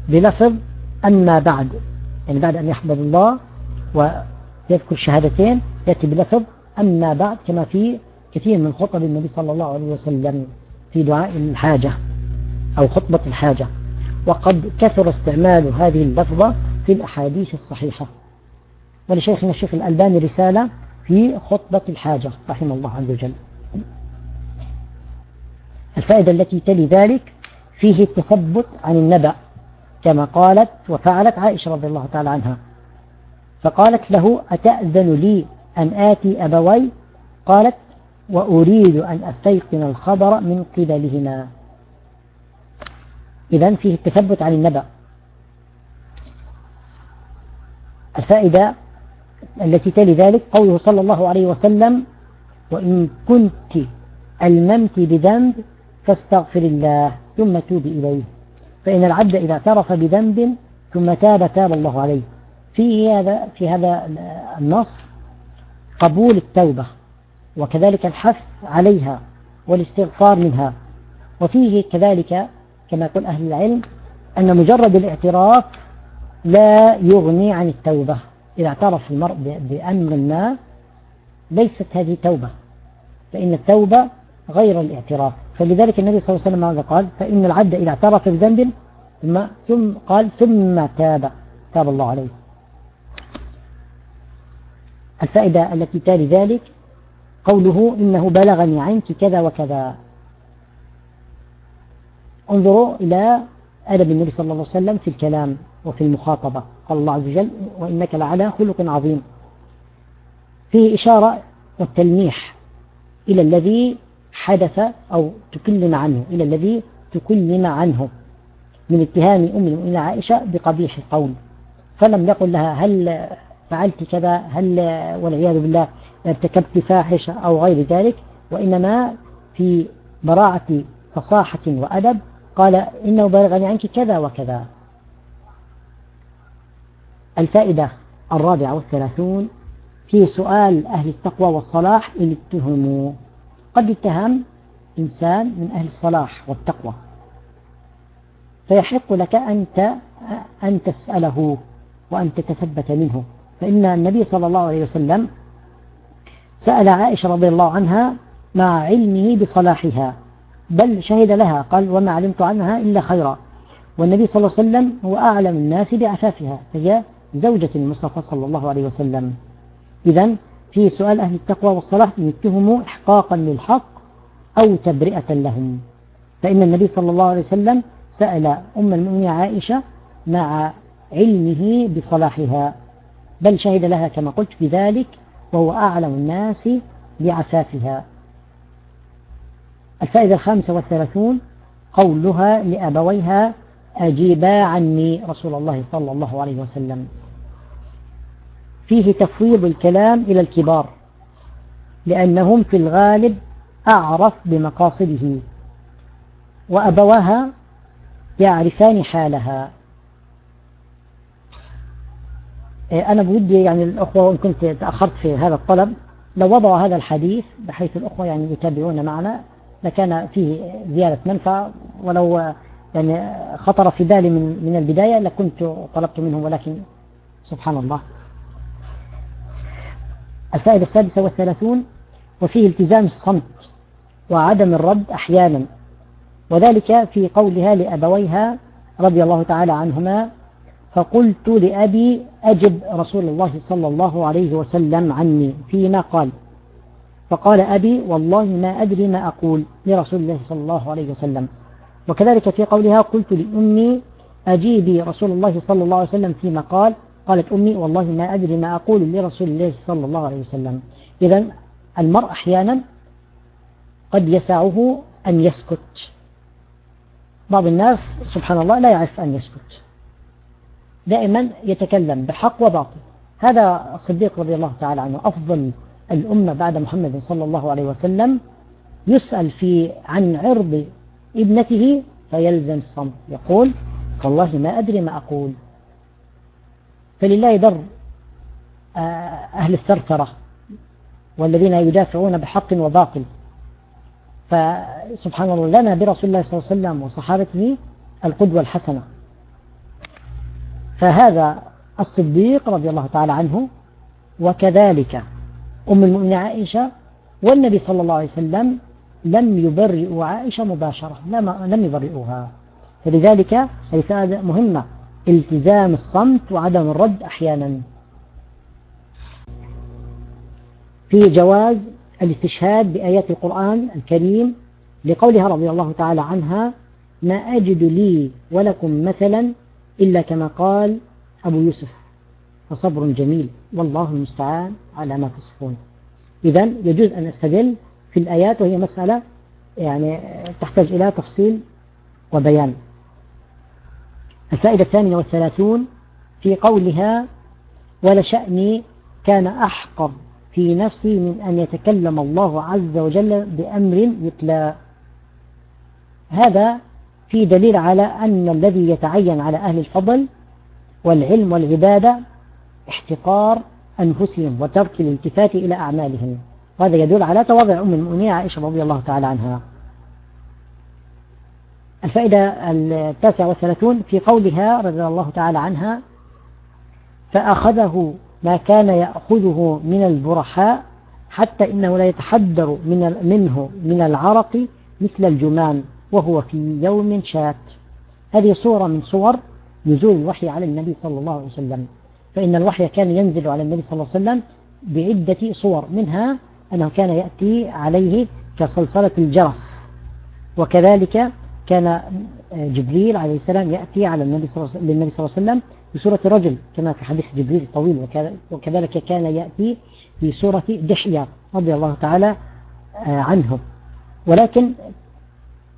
A: بلفظ أما بعد يعني بعد أن يحمد الله ويذكر شهادتين يأتي بلفظ أما بعد كما في كثير من خطب النبي صلى الله عليه وسلم في دعاء الحاجة أو خطبة الحاجة. وقد كثر استعمال هذه اللفظة في الأحاديث الصحيحة. ولشيخنا الشيخ الألباني رسالة في خطبة الحاجة رحمه الله عز وجل. الفائدة التي تلي ذلك فيه التثبت عن النبأ كما قالت وفعلت عائشة رضي الله تعالى عنها. فقالت له أتأذن لي أن آتي أبوي قالت وأريد أن أستيقن الخبر من قبلهما. إذا فيه التثبت عن النبأ. الفائدة التي تلي ذلك قوله صلى الله عليه وسلم وإن كنت ألممت بذنب فاستغفر الله ثم توب إليه. فإن العبد إذا اعترف بذنب ثم تاب تاب الله عليه. في هذا في هذا النص قبول التوبة وكذلك الحث عليها والاستغفار منها. وفيه كذلك كما يقول أهل العلم أن مجرد الاعتراف لا يغني عن التوبة. إذا اعترف المرء بأمر ما ليست هذه توبة فإن التوبة غير الاعتراف. فلذلك النبي صلى الله عليه وسلم ماذا قال فإن العبد إذا اعترف بذنب ثم ثم قال ثم تاب تاب الله عليه. الفائدة التي تالي ذلك قوله إنه بلغني عنك كذا وكذا. انظروا إلى أدب النبي صلى الله عليه وسلم في الكلام وفي المخاطبة. قال الله عز وجل وإنك لعلى خلق عظيم. فيه إشارة والتلميح إلى الذي حدث أو تكلم عنه إلى الذي تكلم عنه من اتهام أم المؤمنين عائشة بقبيح القول. فلم يقل لها هل فعلت كذا هل والعياذ بالله ارتكبت فاحشة أو غير ذلك؟ وإنما في براعة فصاحة وأدب قال إنه بلغني عنك كذا وكذا. الفائدة الرابعة والثلاثون في سؤال أهل التقوى والصلاح إن اتهموا. قد يتهم إنسان من أهل الصلاح والتقوى. فيحق لك أنت أن تسأله وأن تتثبت منه. فإن النبي صلى الله عليه وسلم سأل عائشة رضي الله عنها مع علمه بصلاحها بل شهد لها قال وما علمت عنها إلا خيرا. والنبي صلى الله عليه وسلم هو أعلم الناس بعفافها فهي زوجة المصطفى صلى الله عليه وسلم. إذا في سؤال أهل التقوى والصلاح أن يتهموا إحقاقا للحق أو تبرئة لهم. فإن النبي صلى الله عليه وسلم سأل أم المؤمنين عائشة مع علمه بصلاحها. بل شهد لها كما قلت بذلك وهو أعلم الناس بعفافها. الفائدة الخامسة والثلاثون قولها لأبويها أجيبا عني رسول الله صلى الله عليه وسلم. فيه تفويض الكلام إلى الكبار لأنهم في الغالب أعرف بمقاصده وأبواها يعرفان حالها إيه، أنا بودي يعني الأخوة وإن كنت تأخرت في هذا الطلب لو وضعوا هذا الحديث بحيث الأخوة يعني يتابعون معنا لكان فيه زيادة منفعة ولو يعني خطر في بالي من من البداية لكنت طلبت منهم ولكن سبحان الله. الفائدة السادسة والثلاثون وفيه التزام الصمت وعدم الرد أحيانا وذلك في قولها لأبويها رضي الله تعالى عنهما فقلت لأبي أجب رسول الله صلى الله عليه وسلم عني فيما قال. فقال أبي والله ما أدري ما أقول لرسول الله صلى الله عليه وسلم. وكذلك في قولها قلت لأمي أجيبي رسول الله صلى الله عليه وسلم فيما قال. قالت أمي والله ما أدري ما أقول لرسول الله صلى الله عليه وسلم. إذا المرء أحيانا قد يسعه أن يسكت. بعض الناس سبحان الله لا يعرف أن يسكت. دائما يتكلم بحق وباطل. هذا الصديق رضي الله تعالى عنه أفضل الأمة بعد محمد صلى الله عليه وسلم يسأل في عن عرض ابنته فيلزم الصمت. يقول والله ما أدري ما أقول. فلله در آه، أهل الثرثرة والذين يدافعون بحق وباطل. فسبحان الله لنا برسول الله صلى الله عليه وسلم وصحابته القدوة الحسنة. فهذا الصديق رضي الله تعالى عنه وكذلك أم المؤمنين عائشة والنبي صلى الله عليه وسلم لم يبرئوا عائشة مباشرة لم يبرئوها. فلذلك هذه مهمة التزام الصمت وعدم الرد أحيانا. في جواز الاستشهاد بآيات القرآن الكريم لقولها رضي الله تعالى عنها ما أجد لي ولكم مثلا إلا كما قال أبو يوسف فصبر جميل والله المستعان على ما تصفون. إذا يجوز أن أستدل في الآيات وهي مسألة يعني تحتاج إلى تفصيل وبيان. الفائدة الثامنة والثلاثون في قولها ولشأني كان أحقر في نفسي من أن يتكلم الله عز وجل بأمر يتلى. هذا في دليل على أن الذي يتعين على أهل الفضل والعلم والعبادة احتقار أنفسهم وترك الالتفات إلى أعمالهم. وهذا يدل على تواضع أم المؤمنين عائشة رضي الله تعالى عنها. الفائدة التاسعة والثلاثون في قولها رضي الله تعالى عنها فأخذه ما كان يأخذه من البرحاء حتى إنه لا يتحدر من منه من العرق مثل الجمان وهو في يوم شات. هذه صورة من صور نزول الوحي على النبي صلى الله عليه وسلم. فإن الوحي كان ينزل على النبي صلى الله عليه وسلم بعدة صور. منها أنه كان يأتي عليه كصلصلة الجرس. وكذلك كان جبريل عليه السلام يأتي على النبي صلى الله عليه وسلم بصورة رجل كما في حديث جبريل الطويل. وكذلك كان يأتي في صورة دحية رضي الله تعالى آه، عنه. ولكن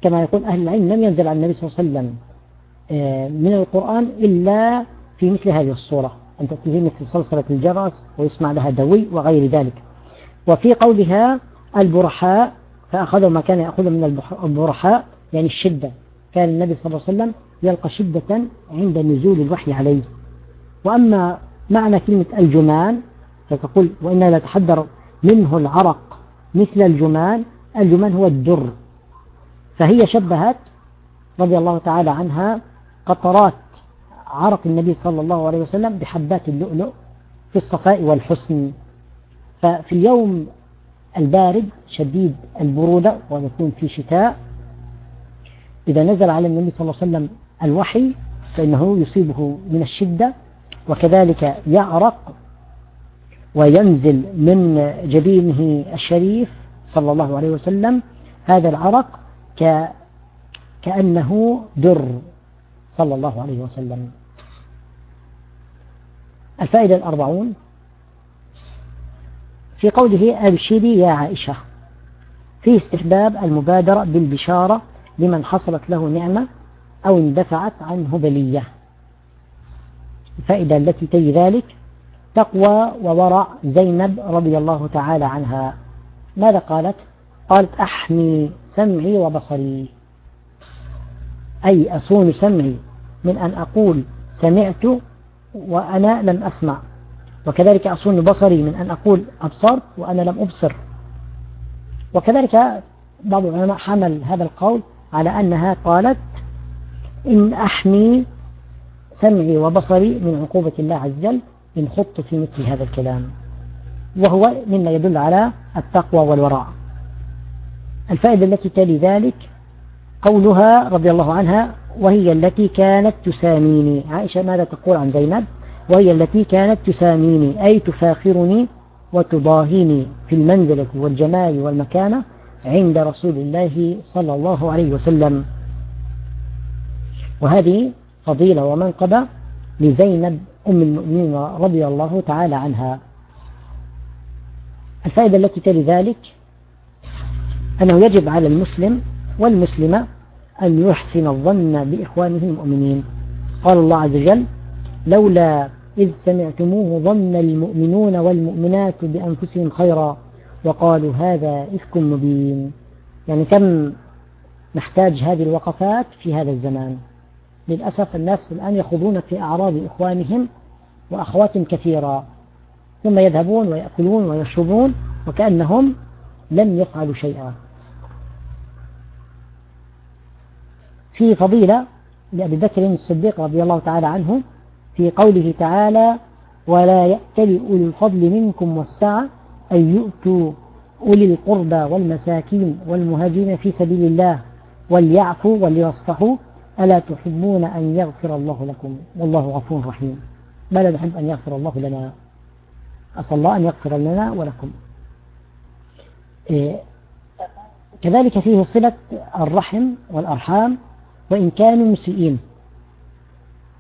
A: كما يقول أهل العلم لم ينزل على النبي صلى الله عليه وسلم آه، من القرآن إلا في مثل هذه الصورة أن تأتيه مثل صلصلة الجرس ويسمع لها دوي وغير ذلك. وفي قولها البرحاء فأخذوا ما كان يأخذ من البرحاء يعني الشدة. كان النبي صلى الله عليه وسلم يلقى شدة عند نزول الوحي عليه. وأما معنى كلمة الجمان فتقول وإنا نتحدر منه العرق مثل الجمان الجمان هو الدر. فهي شبهت رضي الله تعالى عنها قطرات عرق النبي صلى الله عليه وسلم بحبات اللؤلؤ في الصفاء والحسن. ففي اليوم البارد شديد البرودة ويكون في شتاء إذا نزل على النبي صلى الله عليه وسلم الوحي فإنه يصيبه من الشدة وكذلك يعرق وينزل من جبينه الشريف صلى الله عليه وسلم هذا العرق ك كأنه در صلى الله عليه وسلم. الفائدة الأربعون في قوله أبشري يا عائشة في استحباب المبادرة بالبشارة لمن حصلت له نعمة أو اندفعت عنه بلية. الفائدة التي تلي ذلك تقوى وورع زينب رضي الله تعالى عنها. ماذا قالت؟ قالت أحمي سمعي وبصري. أي أصون سمعي من أن أقول سمعت وأنا لم أسمع. وكذلك أصون بصري من أن أقول أبصرت وأنا لم أبصر. وكذلك بعض العلماء حمل هذا القول على أنها قالت إن أحمي سمعي وبصري من عقوبة الله عز وجل إن خط في مثل هذا الكلام. وهو مما يدل على التقوى والوراء. الفائدة التي تلي ذلك قولها رضي الله عنها وهي التي كانت تساميني. عائشة ماذا تقول عن زينب؟ وهي التي كانت تساميني أي تفاخرني وتضاهيني في المنزلة والجمال والمكانة عند رسول الله صلى الله عليه وسلم. وهذه فضيلة ومنقبة لزينب أم المؤمنين رضي الله تعالى عنها. الفائدة التي تلي ذلك أنه يجب على المسلم والمسلمة أن يحسن الظن بإخوانه المؤمنين. قال الله عز وجل لولا إذ سمعتموه ظن المؤمنون والمؤمنات بأنفسهم خيرا وقالوا هذا إفك مبين. يعني كم نحتاج هذه الوقفات في هذا الزمان. للأسف الناس الآن يخوضون في أعراض إخوانهم وأخوات كثيرة. ثم يذهبون ويأكلون ويشربون وكأنهم لم يفعلوا شيئا. في فضيلة لأبي بكر الصديق رضي الله تعالى عنه في قوله تعالى ولا يأتل أولي الفضل منكم والسعة أن يؤتوا أولي القربى والمساكين والمهاجرين في سبيل الله وليعفوا وليصفحوا ألا تحبون أن يغفر الله لكم والله غفور رحيم. ما لا نحب أن يغفر الله لنا؟ أسأل الله أن يغفر لنا ولكم. إيه كذلك فيه صلة الرحم والأرحام وإن كانوا مسيئين.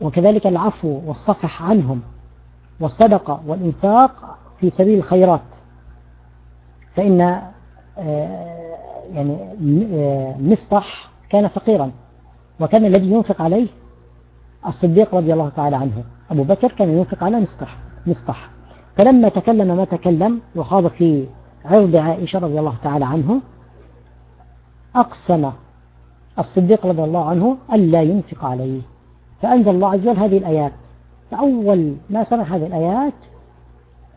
A: وكذلك العفو والصفح عنهم والصدقة والإنفاق في سبيل الخيرات. فإن آه، يعني آه، مصطح كان فقيرا وكان الذي ينفق عليه الصديق رضي الله تعالى عنه. أبو بكر كان ينفق على مصطح مصطح فلما تكلم ما تكلم وخاض في عرض عائشة رضي الله تعالى عنه أقسم الصديق رضي الله عنه ألا ينفق عليه. فأنزل الله عز وجل هذه الآيات. فأول ما سمع هذه الآيات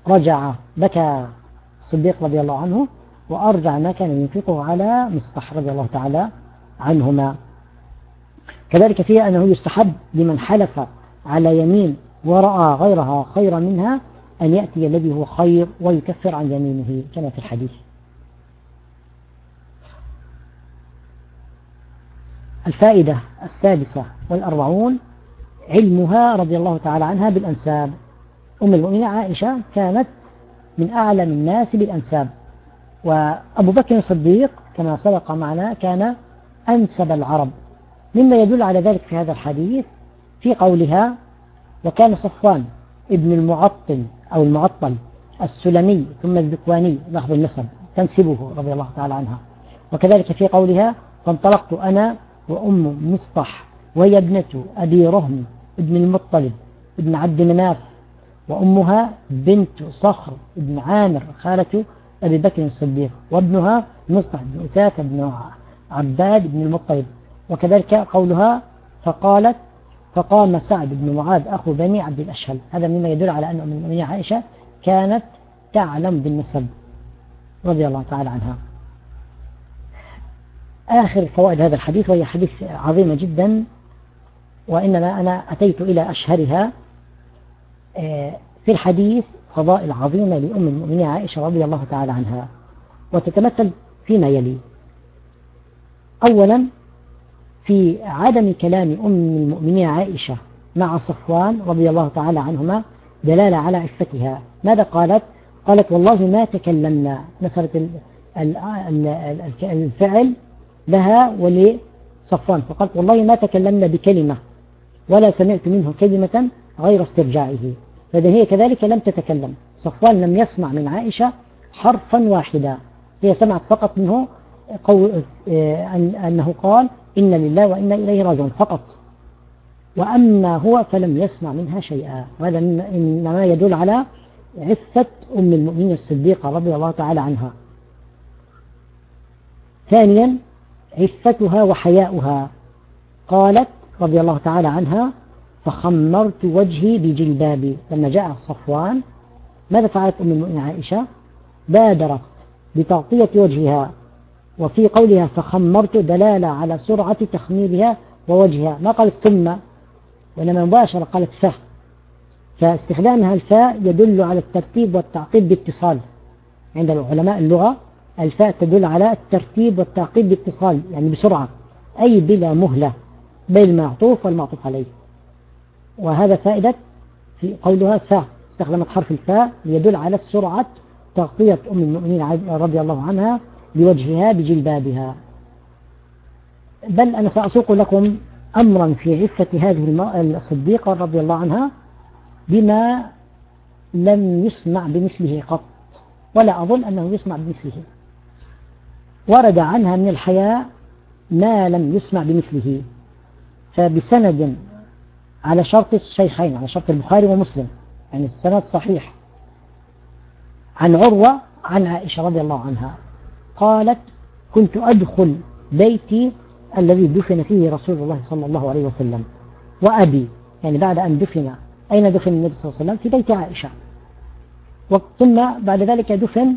A: رجع بكى الصديق رضي الله عنه وأرجع ما كان ينفقه على مصطح رضي الله تعالى عنهما. كذلك فيها أنه يستحب لمن حلف على يمين ورأى غيرها خيرا منها أن يأتي الذي هو خير ويكفر عن يمينه كما في الحديث. الفائدة السادسة والأربعون علمها رضي الله تعالى عنها بالأنساب. أم المؤمنين عائشة كانت من أعلم الناس بالأنساب. وأبو بكر الصديق كما سبق معنا كان أنسب العرب. مما يدل على ذلك في هذا الحديث في قولها وكان صفوان ابن المعطل أو المعطل السلمي ثم الذكواني لحظ النسب تنسبه رضي الله تعالى عنها. وكذلك في قولها فانطلقت أنا وأم مصطح وهي ابنة أبي رهم ابن المطلب ابن عبد مناف وأمها بنت صخر ابن عامر خالة أبي بكر الصديق وابنها مصطح بن أثاث بن عباد بن المطلب. وكذلك قولها فقالت فقام سعد بن معاذ أخو بني عبد الأشهل. هذا مما يدل على أن أم عائشة كانت تعلم بالنسب رضي الله تعالى عنها. آخر فوائد هذا الحديث وهي حديث عظيمة جدا وإنما أنا أتيت إلى أشهرها آه، في الحديث فضائل عظيمة لأم المؤمنين عائشة رضي الله تعالى عنها وتتمثل فيما يلي. أولا في عدم كلام أم المؤمنين عائشة مع صفوان رضي الله تعالى عنهما دلالة على عفتها. ماذا قالت؟ قالت والله ما تكلمنا. نسبت الفعل لها ولصفوان. فقالت والله ما تكلمنا بكلمة ولا سمعت منه كلمة غير استرجاعه فإذا هي كذلك لم تتكلم. صفوان لم يسمع من عائشة حرفا واحدا هي سمعت فقط منه قول آه، أنه قال إن لله وإنا إليه راجعون. فقط. وأما هو فلم يسمع منها شيئا. وهذا إنما يدل على عفة أم المؤمنين الصديقة رضي الله تعالى عنها. ثانيا عفتها وحياؤها. قالت رضي الله تعالى عنها فخمرت وجهي بجلبابي لما جاء الصفوان ماذا فعلت أم المؤمنين عائشة؟ بادرت بتغطية وجهها وفي قولها فخمرت دلالة على سرعة تخميرها ووجهها. ما قالت؟ ثم. وإنما مباشرة قالت فه فاستخدامها الفاء يدل على الترتيب والتعقيب باتصال عند علماء اللغة. الفاء تدل على الترتيب والتعقيب باتصال يعني بسرعة. أي بلا مهلة بين المعطوف والمعطوف عليه. وهذا فائدة في قولها فاء استخدمت حرف الفاء ليدل على سرعة تغطية أم المؤمنين رضي الله عنها بوجهها بجلبابها. بل أنا سأسوق لكم أمرا في عفة هذه الصديقة رضي الله عنها بما لم يسمع بمثله قط. ولا أظن أنه يسمع بمثله. ورد عنها من الحياء ما لم يسمع بمثله. فبسند على شرط الشيخين على شرط البخاري ومسلم. يعني السند صحيح. عن عروة عن عائشة رضي الله عنها. قالت كنت أدخل بيتي الذي دفن فيه رسول الله صلى الله عليه وسلم. وأبي يعني بعد أن دفن. أين دفن النبي صلى الله عليه وسلم؟ في بيت عائشة. ثم بعد ذلك دفن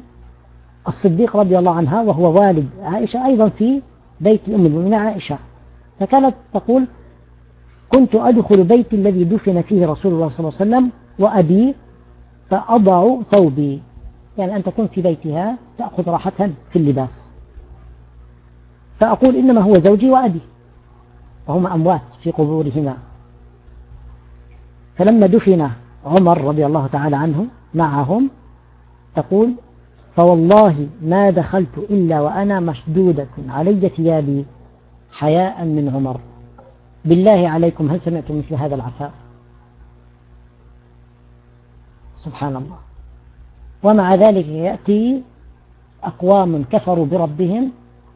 A: الصديق رضي الله عنها وهو والد عائشة أيضا في بيت أم المؤمنين عائشة. فكانت تقول كنت أدخل بيت الذي دفن فيه رسول الله صلى الله عليه وسلم وأبي فأضع ثوبي. يعني أن تكون في بيتها تأخذ راحتها في اللباس. فأقول إنما هو زوجي وأبي وهما أموات في قبورهما. فلما دفن عمر رضي الله تعالى عنه معهم تقول فوالله ما دخلت إلا وأنا مشدودة علي ثيابي حياء من عمر. بالله عليكم هل سمعتم مثل هذا العفاف سبحان الله ومع ذلك يأتي أقوام كفروا بربهم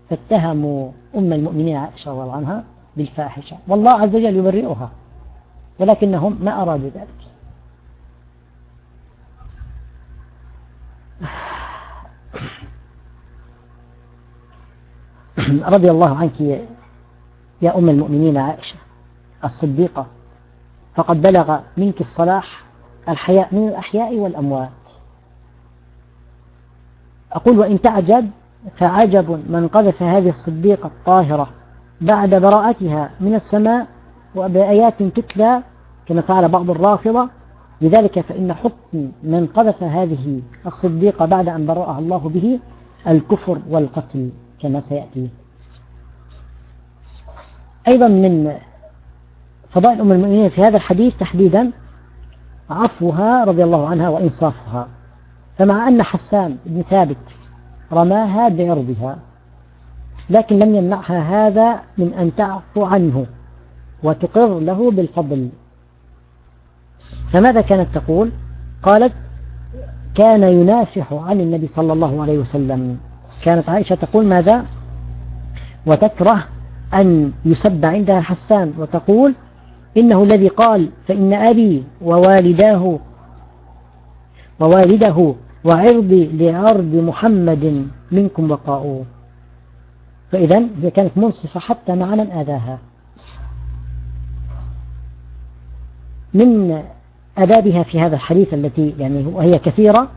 A: فاتهموا أم المؤمنين عائشة رضي الله عنها بالفاحشة. والله عز وجل يبرئها ولكنهم ما أرادوا ذلك. (coughs) رضي الله عنك يا أم المؤمنين عائشة الصديقة. فقد بلغ منك الصلاح الحياء من الأحياء والأموات. أقول وإن تعجب فعجب من قذف هذه الصديقة الطاهرة بعد براءتها من السماء وبآيات تتلى كما فعل بعض الرافضة لذلك فإن حكم من قذف هذه الصديقة بعد أن برأها الله به الكفر والقتل كما سيأتي. أيضا من فضائل أم المؤمنين في هذا الحديث تحديدا عفوها رضي الله عنها وإنصافها. فمع أن حسان بن ثابت رماها بعرضها لكن لم يمنعها هذا من أن تعفو عنه وتقر له بالفضل. فماذا كانت تقول؟ قالت كان ينافح عن النبي صلى الله عليه وسلم. كانت عائشة تقول ماذا؟ وتكره أن يسب عندها حسان وتقول إنه الذي قال فإن أبي ووالداه ووالده وعرضي لعرض محمد منكم بقاؤه فإذا هي كانت منصفة حتى مع من آذاها. من أدابها في هذا الحديث التي يعني وهي كثيرة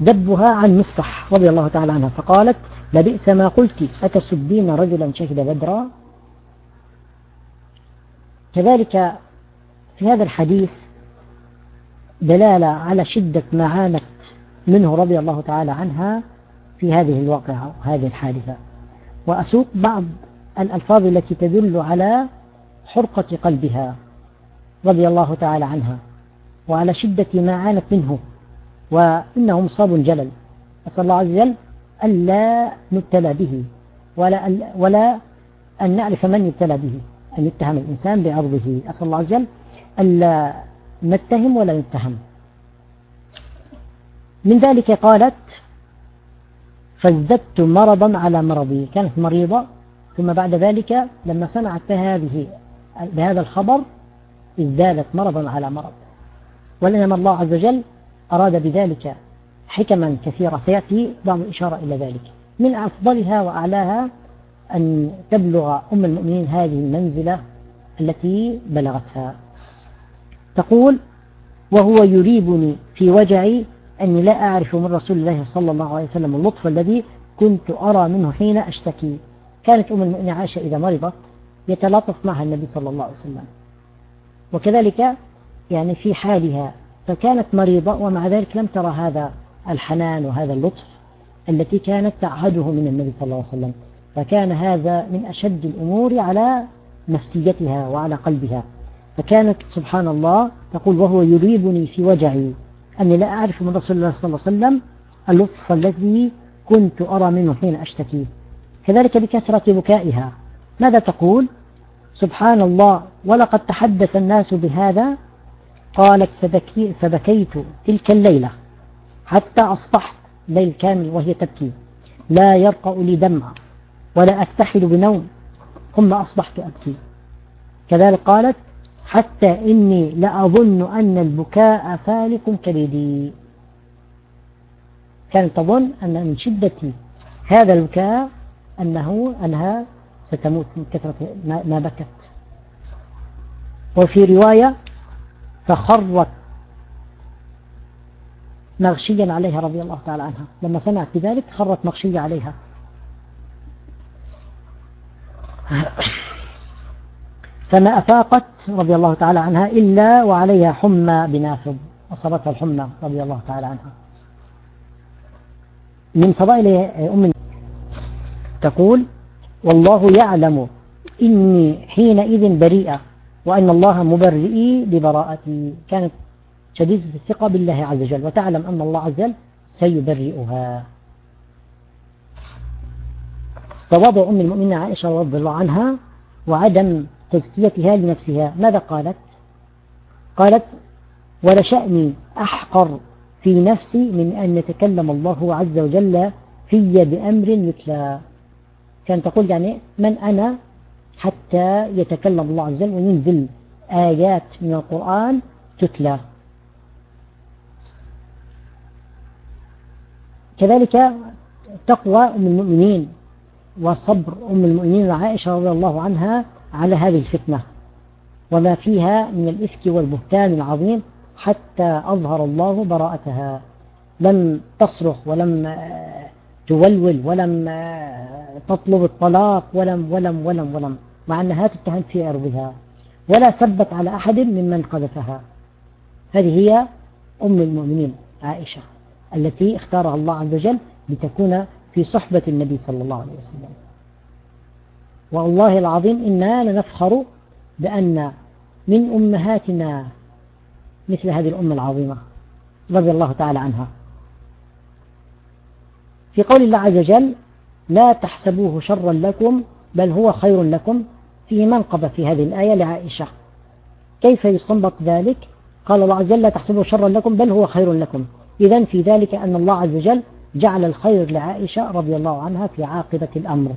A: دبها عن مصطح رضي الله تعالى عنها فقالت لبئس ما قلت أتسبين رجلا شهد بدرا؟ كذلك في هذا الحديث دلالة على شدة ما عانت منه رضي الله تعالى عنها في هذه الواقعة وهذه الحادثة. وأسوق بعض الألفاظ التي تدل على حرقة قلبها رضي الله تعالى عنها. وعلى شدة ما عانت منه وإنه مصاب جلل. أسأل الله عز وجل ألا نبتلى به ولا, ولا أن نعرف من يبتلى به أن يتهم الإنسان بعرضه. أسأل الله عز وجل ألا نتهم ولا نتهم. من ذلك قالت فازددت مرضا على مرضي. كانت مريضة ثم بعد ذلك لما سمعت بهذه بهذا الخبر ازدادت مرضا على مرض. ولنما الله عز وجل أراد بذلك حكما كثيرة. سيأتي بعض الإشارة إلى ذلك. من أفضلها وأعلاها أن تبلغ أم المؤمنين هذه المنزلة التي بلغتها. تقول وهو يريبني في وجعي أني لا أعرف من رسول الله صلى الله عليه وسلم اللطف الذي كنت أرى منه حين أشتكي. كانت أم المؤمنين عائشة إذا مرضت يتلاطف معها النبي صلى الله عليه وسلم. وكذلك يعني في حالها فكانت مريضة ومع ذلك لم ترى هذا الحنان وهذا اللطف التي كانت تعهده من النبي صلى الله عليه وسلم. فكان هذا من أشد الأمور على نفسيتها وعلى قلبها. فكانت سبحان الله تقول وهو يريبني في وجعي أني لا أعرف من رسول الله صلى الله عليه وسلم اللطف الذي كنت أرى منه حين أشتكي. كذلك بكثرة بكائها. ماذا تقول؟ سبحان الله ولقد تحدث الناس بهذا قالت فبكي فبكيت تلك الليلة حتى أصبحت ليل كامل وهي تبكي. لا يرقى لي دمع ولا أكتحل بنوم ثم أصبحت أبكي. كذلك قالت حتى إني لأظن أن البكاء فالق كبدي. كانت تظن أن من شدة هذا البكاء أنه أنها ستموت من كثرة ما بكت. وفي رواية فخرت مغشيا عليها رضي الله تعالى عنها. لما سمعت بذلك خرت مغشية عليها. فما أفاقت رضي الله تعالى عنها إلا وعليها حمى بنافذ أصابتها الحمى رضي الله تعالى عنها. من فضائل أم تقول والله يعلم إني حينئذ بريئة وأن الله مبرئي ببراءتي. كانت شديدة الثقة بالله عز وجل. وتعلم أن الله عز وجل سيبرئها. تواضع أم المؤمنين عائشة رضي الله عنها وعدم تزكيتها لنفسها. ماذا قالت؟ قالت ولشأني أحقر في نفسي من أن يتكلم الله عز وجل في بأمر يتلى كان تقول يعني من أنا حتى يتكلم الله عز وجل وينزل آيات من القرآن تتلى. كذلك تقوى أم المؤمنين وصبر أم المؤمنين عائشة رضي الله عنها على هذه الفتنة وما فيها من الإفك والبهتان العظيم حتى أظهر الله براءتها. لم تصرخ ولم تولول ولم تطلب الطلاق ولم ولم ولم ولم. مع أنها تتهم في أرضها ولا سبت على أحد ممن قذفها. هذه هي أم المؤمنين عائشة التي اختارها الله عز وجل لتكون في صحبة النبي صلى الله عليه وسلم. والله العظيم إنا لنفخر بأن من أمهاتنا مثل هذه الأمة العظيمة رضي الله تعالى عنها. في قول الله عز وجل لا تحسبوه شرا لكم بل هو خير لكم فيه منقبة في هذه الآية لعائشة. كيف يستنبط ذلك؟ قال الله عز وجل لا تحسبوه شرا لكم بل هو خير لكم. إذا في ذلك أن الله عز وجل جعل الخير لعائشة رضي الله عنها في عاقبة الأمر.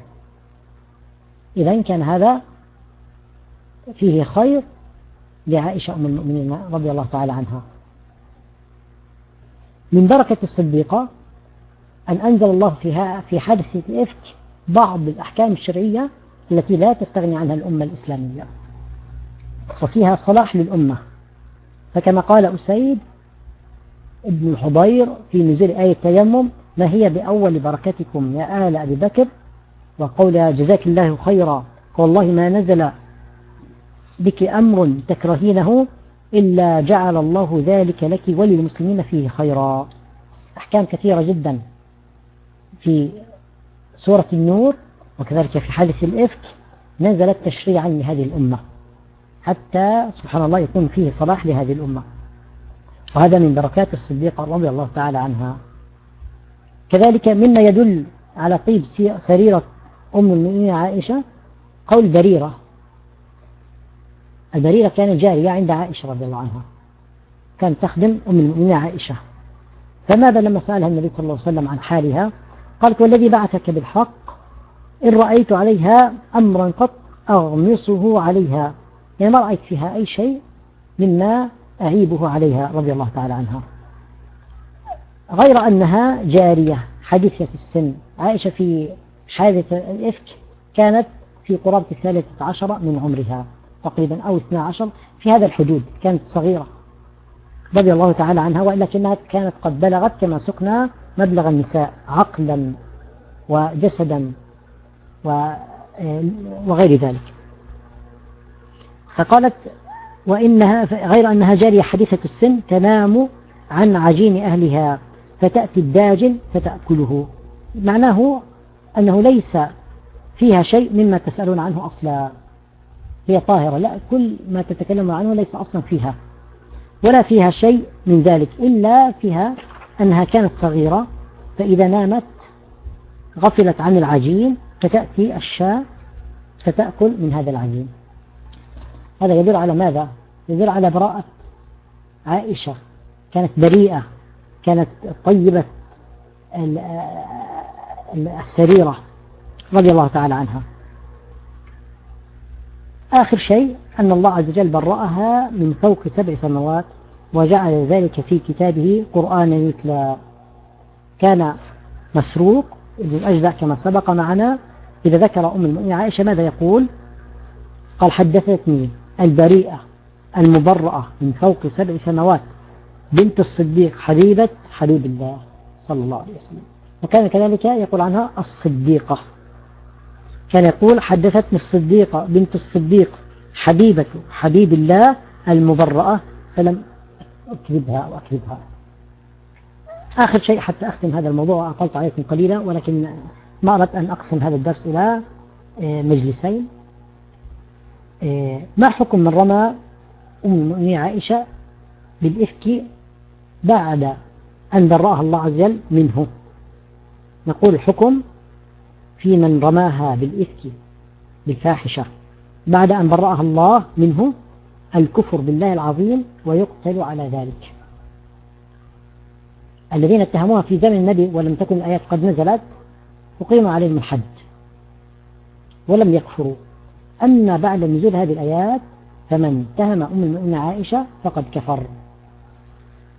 A: إذا كان هذا فيه خير لعائشة أم المؤمنين رضي الله تعالى عنها. من بركة الصديقة أن أنزل الله فيها في حادثة الإفك بعض الأحكام الشرعية التي لا تستغني عنها الأمة الإسلامية. وفيها صلاح للأمة. فكما قال أسيد ابن الحضير في نزول آية التيمم ما هي بأول بركتكم يا آل أبي بكر؟ وقول جزاك الله خيرا والله ما نزل بك أمر تكرهينه إلا جعل الله ذلك لك وللمسلمين فيه خيرا. أحكام كثيرة جدا. في سورة النور وكذلك في حادث الإفك نزلت تشريعا لهذه الأمة حتى سبحان الله يكون فيه صلاح لهذه الأمة. وهذا من بركات الصديقة رضي الله تعالى عنها. كذلك مما يدل على طيب سريرة أم المؤمنين عائشة قول بريرة. البريرة كانت جارية عند عائشة رضي الله عنها. كانت تخدم أم المؤمنين عائشة. فماذا لما سألها النبي صلى الله عليه وسلم عن حالها؟ قالت والذي بعثك بالحق إن رأيت عليها أمرا قط أغمصه عليها. يعني ما رأيت فيها أي شيء مما أعيبه عليها رضي الله تعالى عنها. غير أنها جارية حديثة السن. عائشة في حادثة الإفك كانت في قرابة الثالثة عشر من عمرها تقريبا أو اثنى عشر في هذا الحدود. كانت صغيرة رضي الله تعالى عنها ولكنها كانت قد بلغت كما سقنا مبلغ النساء عقلا وجسدا. وغير ذلك. فقالت وإنها غير أنها جارية حديثة السن تنام عن عجين أهلها فتأتي الداجن فتأكله. معناه أنه ليس فيها شيء مما تسألون عنه أصلا. هي طاهرة. لا كل ما تتكلم عنه ليس أصلا فيها ولا فيها شيء من ذلك إلا فيها أنها كانت صغيرة فإذا نامت غفلت عن العجين فتأتي الشاة فتأكل من هذا العجين. هذا يدل على ماذا؟ يدل على براءة عائشة. كانت بريئة كانت طيبة السريرة رضي الله تعالى عنها. آخر شيء أن الله عز وجل برأها من فوق سبع سماوات وجعل ذلك في كتابه قرآنا يتلى. كان مسروق ابن الأجزاء كما سبق معنا إذا ذكر أم المؤمنين عائشة ماذا يقول؟ قال حدثتني البريئة المبرأة من فوق سبع سماوات بنت الصديق حبيبة حبيب الله صلى الله عليه وسلم. وكان كذلك يقول عنها الصديقة. كان يقول حدثتني الصديقة بنت الصديق حبيبة حبيب الله المبرأة فلم أكذبها وأكذبها آخر شيء حتى أختم هذا الموضوع أطلت عليكم قليلا ولكن ما أردت أن أقسم هذا الدرس إلى آه، مجلسين. آه، ما حكم من رمى أم المؤمنين عائشة بالإفك بعد أن برأها الله عز وجل منه؟ نقول الحكم في من رماها بالإفك بالفاحشة بعد أن برأها الله منه الكفر بالله العظيم ويقتل على ذلك. الذين اتهموها في زمن النبي ولم تكن الآيات قد نزلت أقيم عليهم الحد ولم يكفروا. أما بعد نزول هذه الآيات فمن اتهم أم المؤمنين عائشة فقد كفر.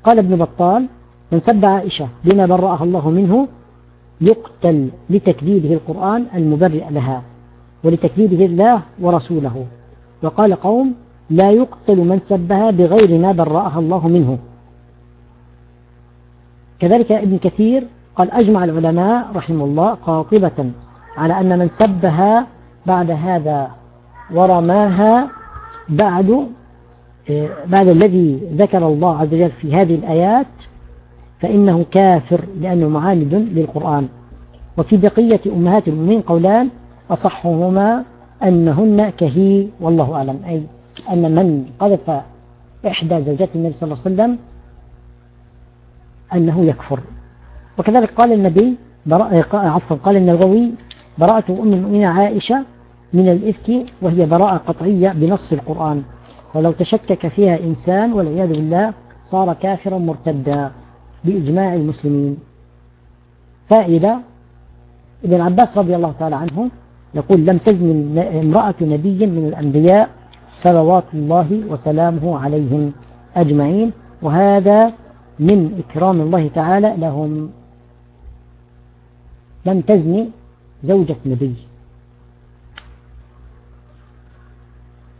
A: قال ابن بطال من سب عائشة بما برأها الله منه يقتل لتكذيبه القرآن المبرئ لها ولتكذيبه الله ورسوله. وقال قوم لا يقتل من سبها بغير ما برأها الله منه. كذلك ابن كثير قال أجمع العلماء رحمه الله قاطبة على أن من سبها بعد هذا ورماها بعد آه، بعد الذي ذكر الله عز وجل في هذه الآيات فإنه كافر لأنه معاند للقرآن. وفي بقية أمهات المؤمنين قولان أصحهما أنهن كهي والله أعلم. أي أن من قذف إحدى زوجات النبي صلى الله عليه وسلم أنه يكفر. وكذلك قال النبي عفوا قال النووي براءة أم المؤمنين عائشة من الإفك وهي براءة قطعية بنص القرآن. ولو تشكك فيها إنسان والعياذ بالله صار كافرا مرتدا بإجماع المسلمين. فائدة ابن عباس رضي الله تعالى عنه يقول لم تزن امرأة نبي من الأنبياء صلوات الله وسلامه عليهم أجمعين وهذا من إكرام الله تعالى لهم. لم تزني زوجة نبي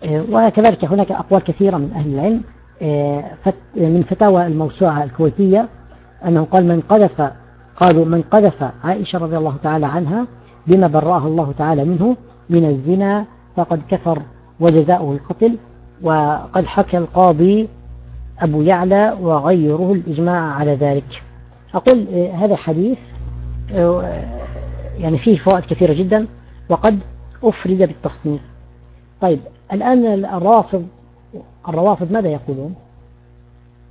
A: آه، وكذلك هناك أقوال كثيرة من أهل العلم. آه، من فتاوى الموسوعة الكويتية أنه قال من قذف قالوا من قذف عائشة رضي الله تعالى عنها بما برأها الله تعالى منه من الزنا فقد كفر وجزاؤه القتل وقد حكى القاضي أبو يعلى وغيره الإجماع على ذلك. أقول آه، هذا الحديث يعني فيه فوائد كثيرة جدا وقد أفرد بالتصنيف. طيب الآن الروافض الروافض ماذا يقولون؟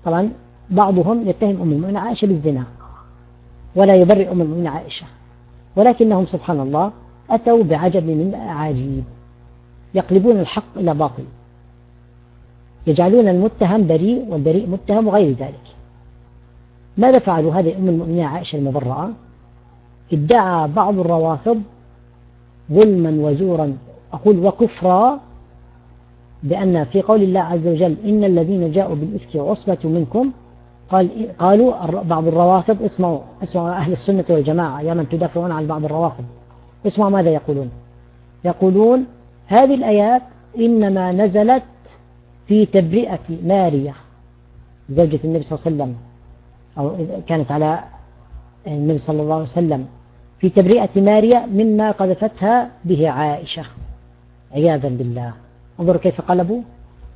A: طبعا بعضهم يتهم أم المؤمنين عائشة بالزنا ولا يبرئ أم المؤمنين عائشة ولكنهم سبحان الله أتوا بعجب من الأعاجيب يقلبون الحق إلى باطل. يجعلون المتهم بريء والبريء متهم وغير ذلك. ماذا فعلوا هذه أم المؤمنين عائشة المبرأة؟ ادعى بعض الروافض ظلما وزورا. أقول وكفرا بأن في قول الله عز وجل إن الذين جاءوا بالإفك عصبة منكم قال قالوا بعض الروافض اسمعوا اسمعوا أهل السنة والجماعة يا من تدافعون عن بعض الروافض. اسمعوا ماذا يقولون. يقولون هذه الآيات إنما نزلت في تبرئة ماريا زوجة النبي صلى الله عليه وسلم أو كانت على النبي صلى الله عليه وسلم. في تبرئة ماريا مما قذفتها به عائشة. عياذا بالله. انظروا كيف قلبوا.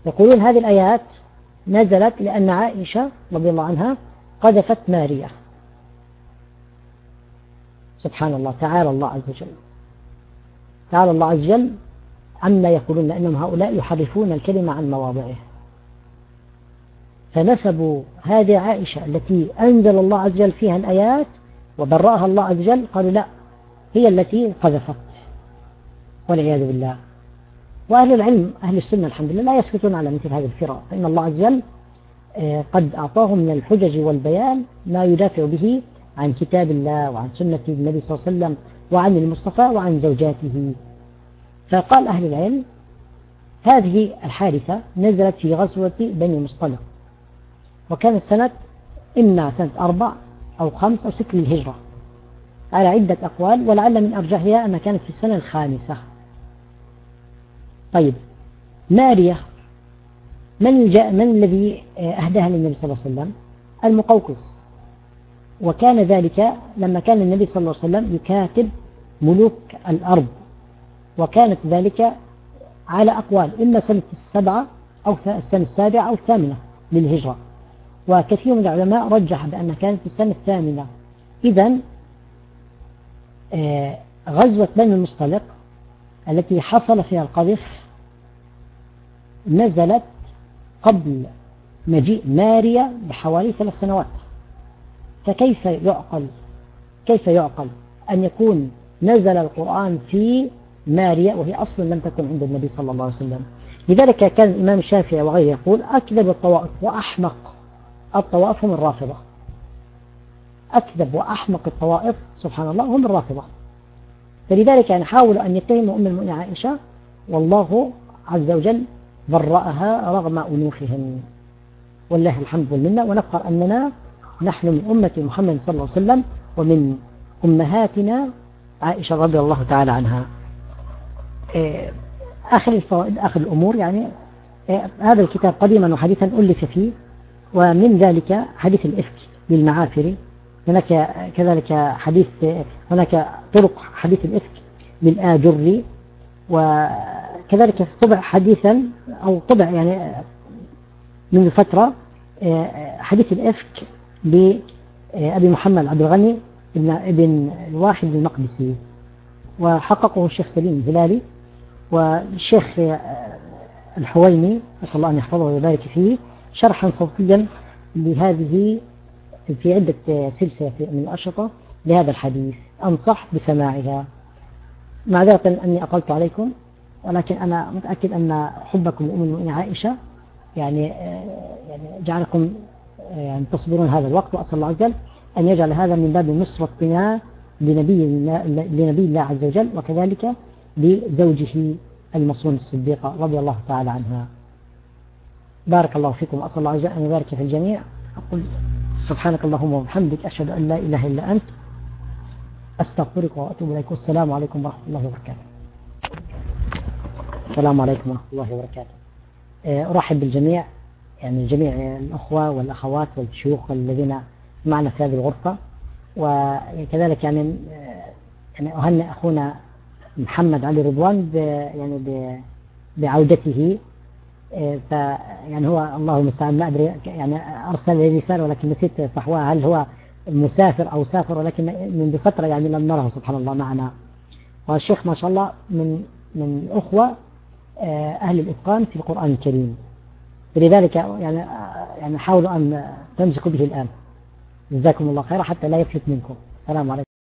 A: يقولون هذه الآيات نزلت لأن عائشة رضي الله عنها قذفت ماريا. سبحان الله. تعالى الله عز وجل. تعالى الله عز وجل عما يقولون أنهم هؤلاء يحرفون الكلمة عن مواضعه. فنسبوا هذه عائشة التي أنزل الله عز وجل فيها الآيات وبرأها الله عز وجل قالوا لا هي التي قذفت والعياذ بالله. وأهل العلم أهل السنة الحمد لله لا يسكتون على مثل هذه الفرق. فإن الله عز وجل آه، قد أعطاهم من الحجج والبيان ما يدافع به عن كتاب الله وعن سنة النبي صلى الله عليه وسلم وعن المصطفى وعن زوجاته. فقال أهل العلم هذه الحادثة نزلت في غزوة بني مصطلق. وكانت سنة إما سنة أربع أو خمس أو ست للهجرة على عدة أقوال ولعل من أرجحها أنها كانت في السنة الخامسة. طيب ماريا من من الذي أهداها للنبي صلى الله عليه وسلم؟ المقوقس. وكان ذلك لما كان النبي صلى الله عليه وسلم يكاتب ملوك الأرض. وكانت ذلك على أقوال إما سنة السبعة أو السنة السابعة أو الثامنة للهجرة. وكثير من العلماء رجح بأنها كانت في السنة الثامنة. إذا آه، غزوة بني المصطلق التي حصل فيها القذف نزلت قبل مجيء ماريا بحوالي ثلاث سنوات. فكيف يعقل؟ كيف يعقل أن يكون نزل القرآن في ماريا وهي أصلا لم تكن عند النبي صلى الله عليه وسلم؟ لذلك كان الإمام الشافعي وغيره يقول أكذب الطوائف وأحمق. الطوائف هم الرافضة. أكذب وأحمق الطوائف سبحان الله هم الرافضة. فلذلك يعني حاولوا أن يتهموا أم المؤمنين عائشة والله عز وجل برأها رغم أنوفهم والله الحمد والمنة ونفخر أننا نحن من أمة محمد صلى الله عليه وسلم ومن أمهاتنا عائشة رضي الله تعالى عنها. إيه، آخر الفوائد آخر الأمور يعني إيه، هذا الكتاب قديما وحديثا ألف فيه. ومن ذلك حديث الإفك للمعافري هناك كذلك حديث هناك طرق حديث الإفك للآجري وكذلك طبع حديثا أو طبع يعني من فترة حديث الإفك لأبي محمد عبد الغني ابن ابن الواحد المقدسي. وحققه الشيخ سليم الهلالي والشيخ الحويني نسأل الله أن يحفظه ويبارك فيه. شرحا صوتيا لهذه في عدة سلسلة من الأشرطة لهذا الحديث. أنصح بسماعها. معذرة أني أطلت عليكم ولكن أنا متأكد أن حبكم لأم المؤمنين عائشة يعني يعني جعلكم يعني تصبرون هذا الوقت وأسأل الله عز وجل أن يجعل هذا من باب نصرتنا لنبي لنبي الله عز وجل وكذلك لزوجه المصون الصديقة رضي الله تعالى عنها. بارك الله فيكم أسأل الله عز وجل أن يبارك في الجميع. أقول سبحانك اللهم وبحمدك أشهد أن لا إله إلا أنت أستغفرك وأتوب إليك. والسلام عليكم ورحمة الله وبركاته. السلام عليكم ورحمة الله وبركاته. آه، أرحب بالجميع يعني جميع الأخوة والأخوات والشيوخ الذين معنا في هذه الغرفة. وكذلك يعني آه، يعني أهنئ أخونا محمد علي رضوان يعني بعودته ف يعني هو الله المستعان. ما أدري يعني أرسل لي رسالة ولكن نسيت فحواها هل هو مسافر أو سافر؟ ولكن منذ فتره يعني لم نره سبحان الله معنا. والشيخ ما شاء الله من من أخوة آه، أهل الإتقان في القرآن الكريم. لذلك يعني يعني حاولوا أن تمسكوا به الآن. جزاكم الله خيرا حتى لا يفلت منكم. السلام عليكم.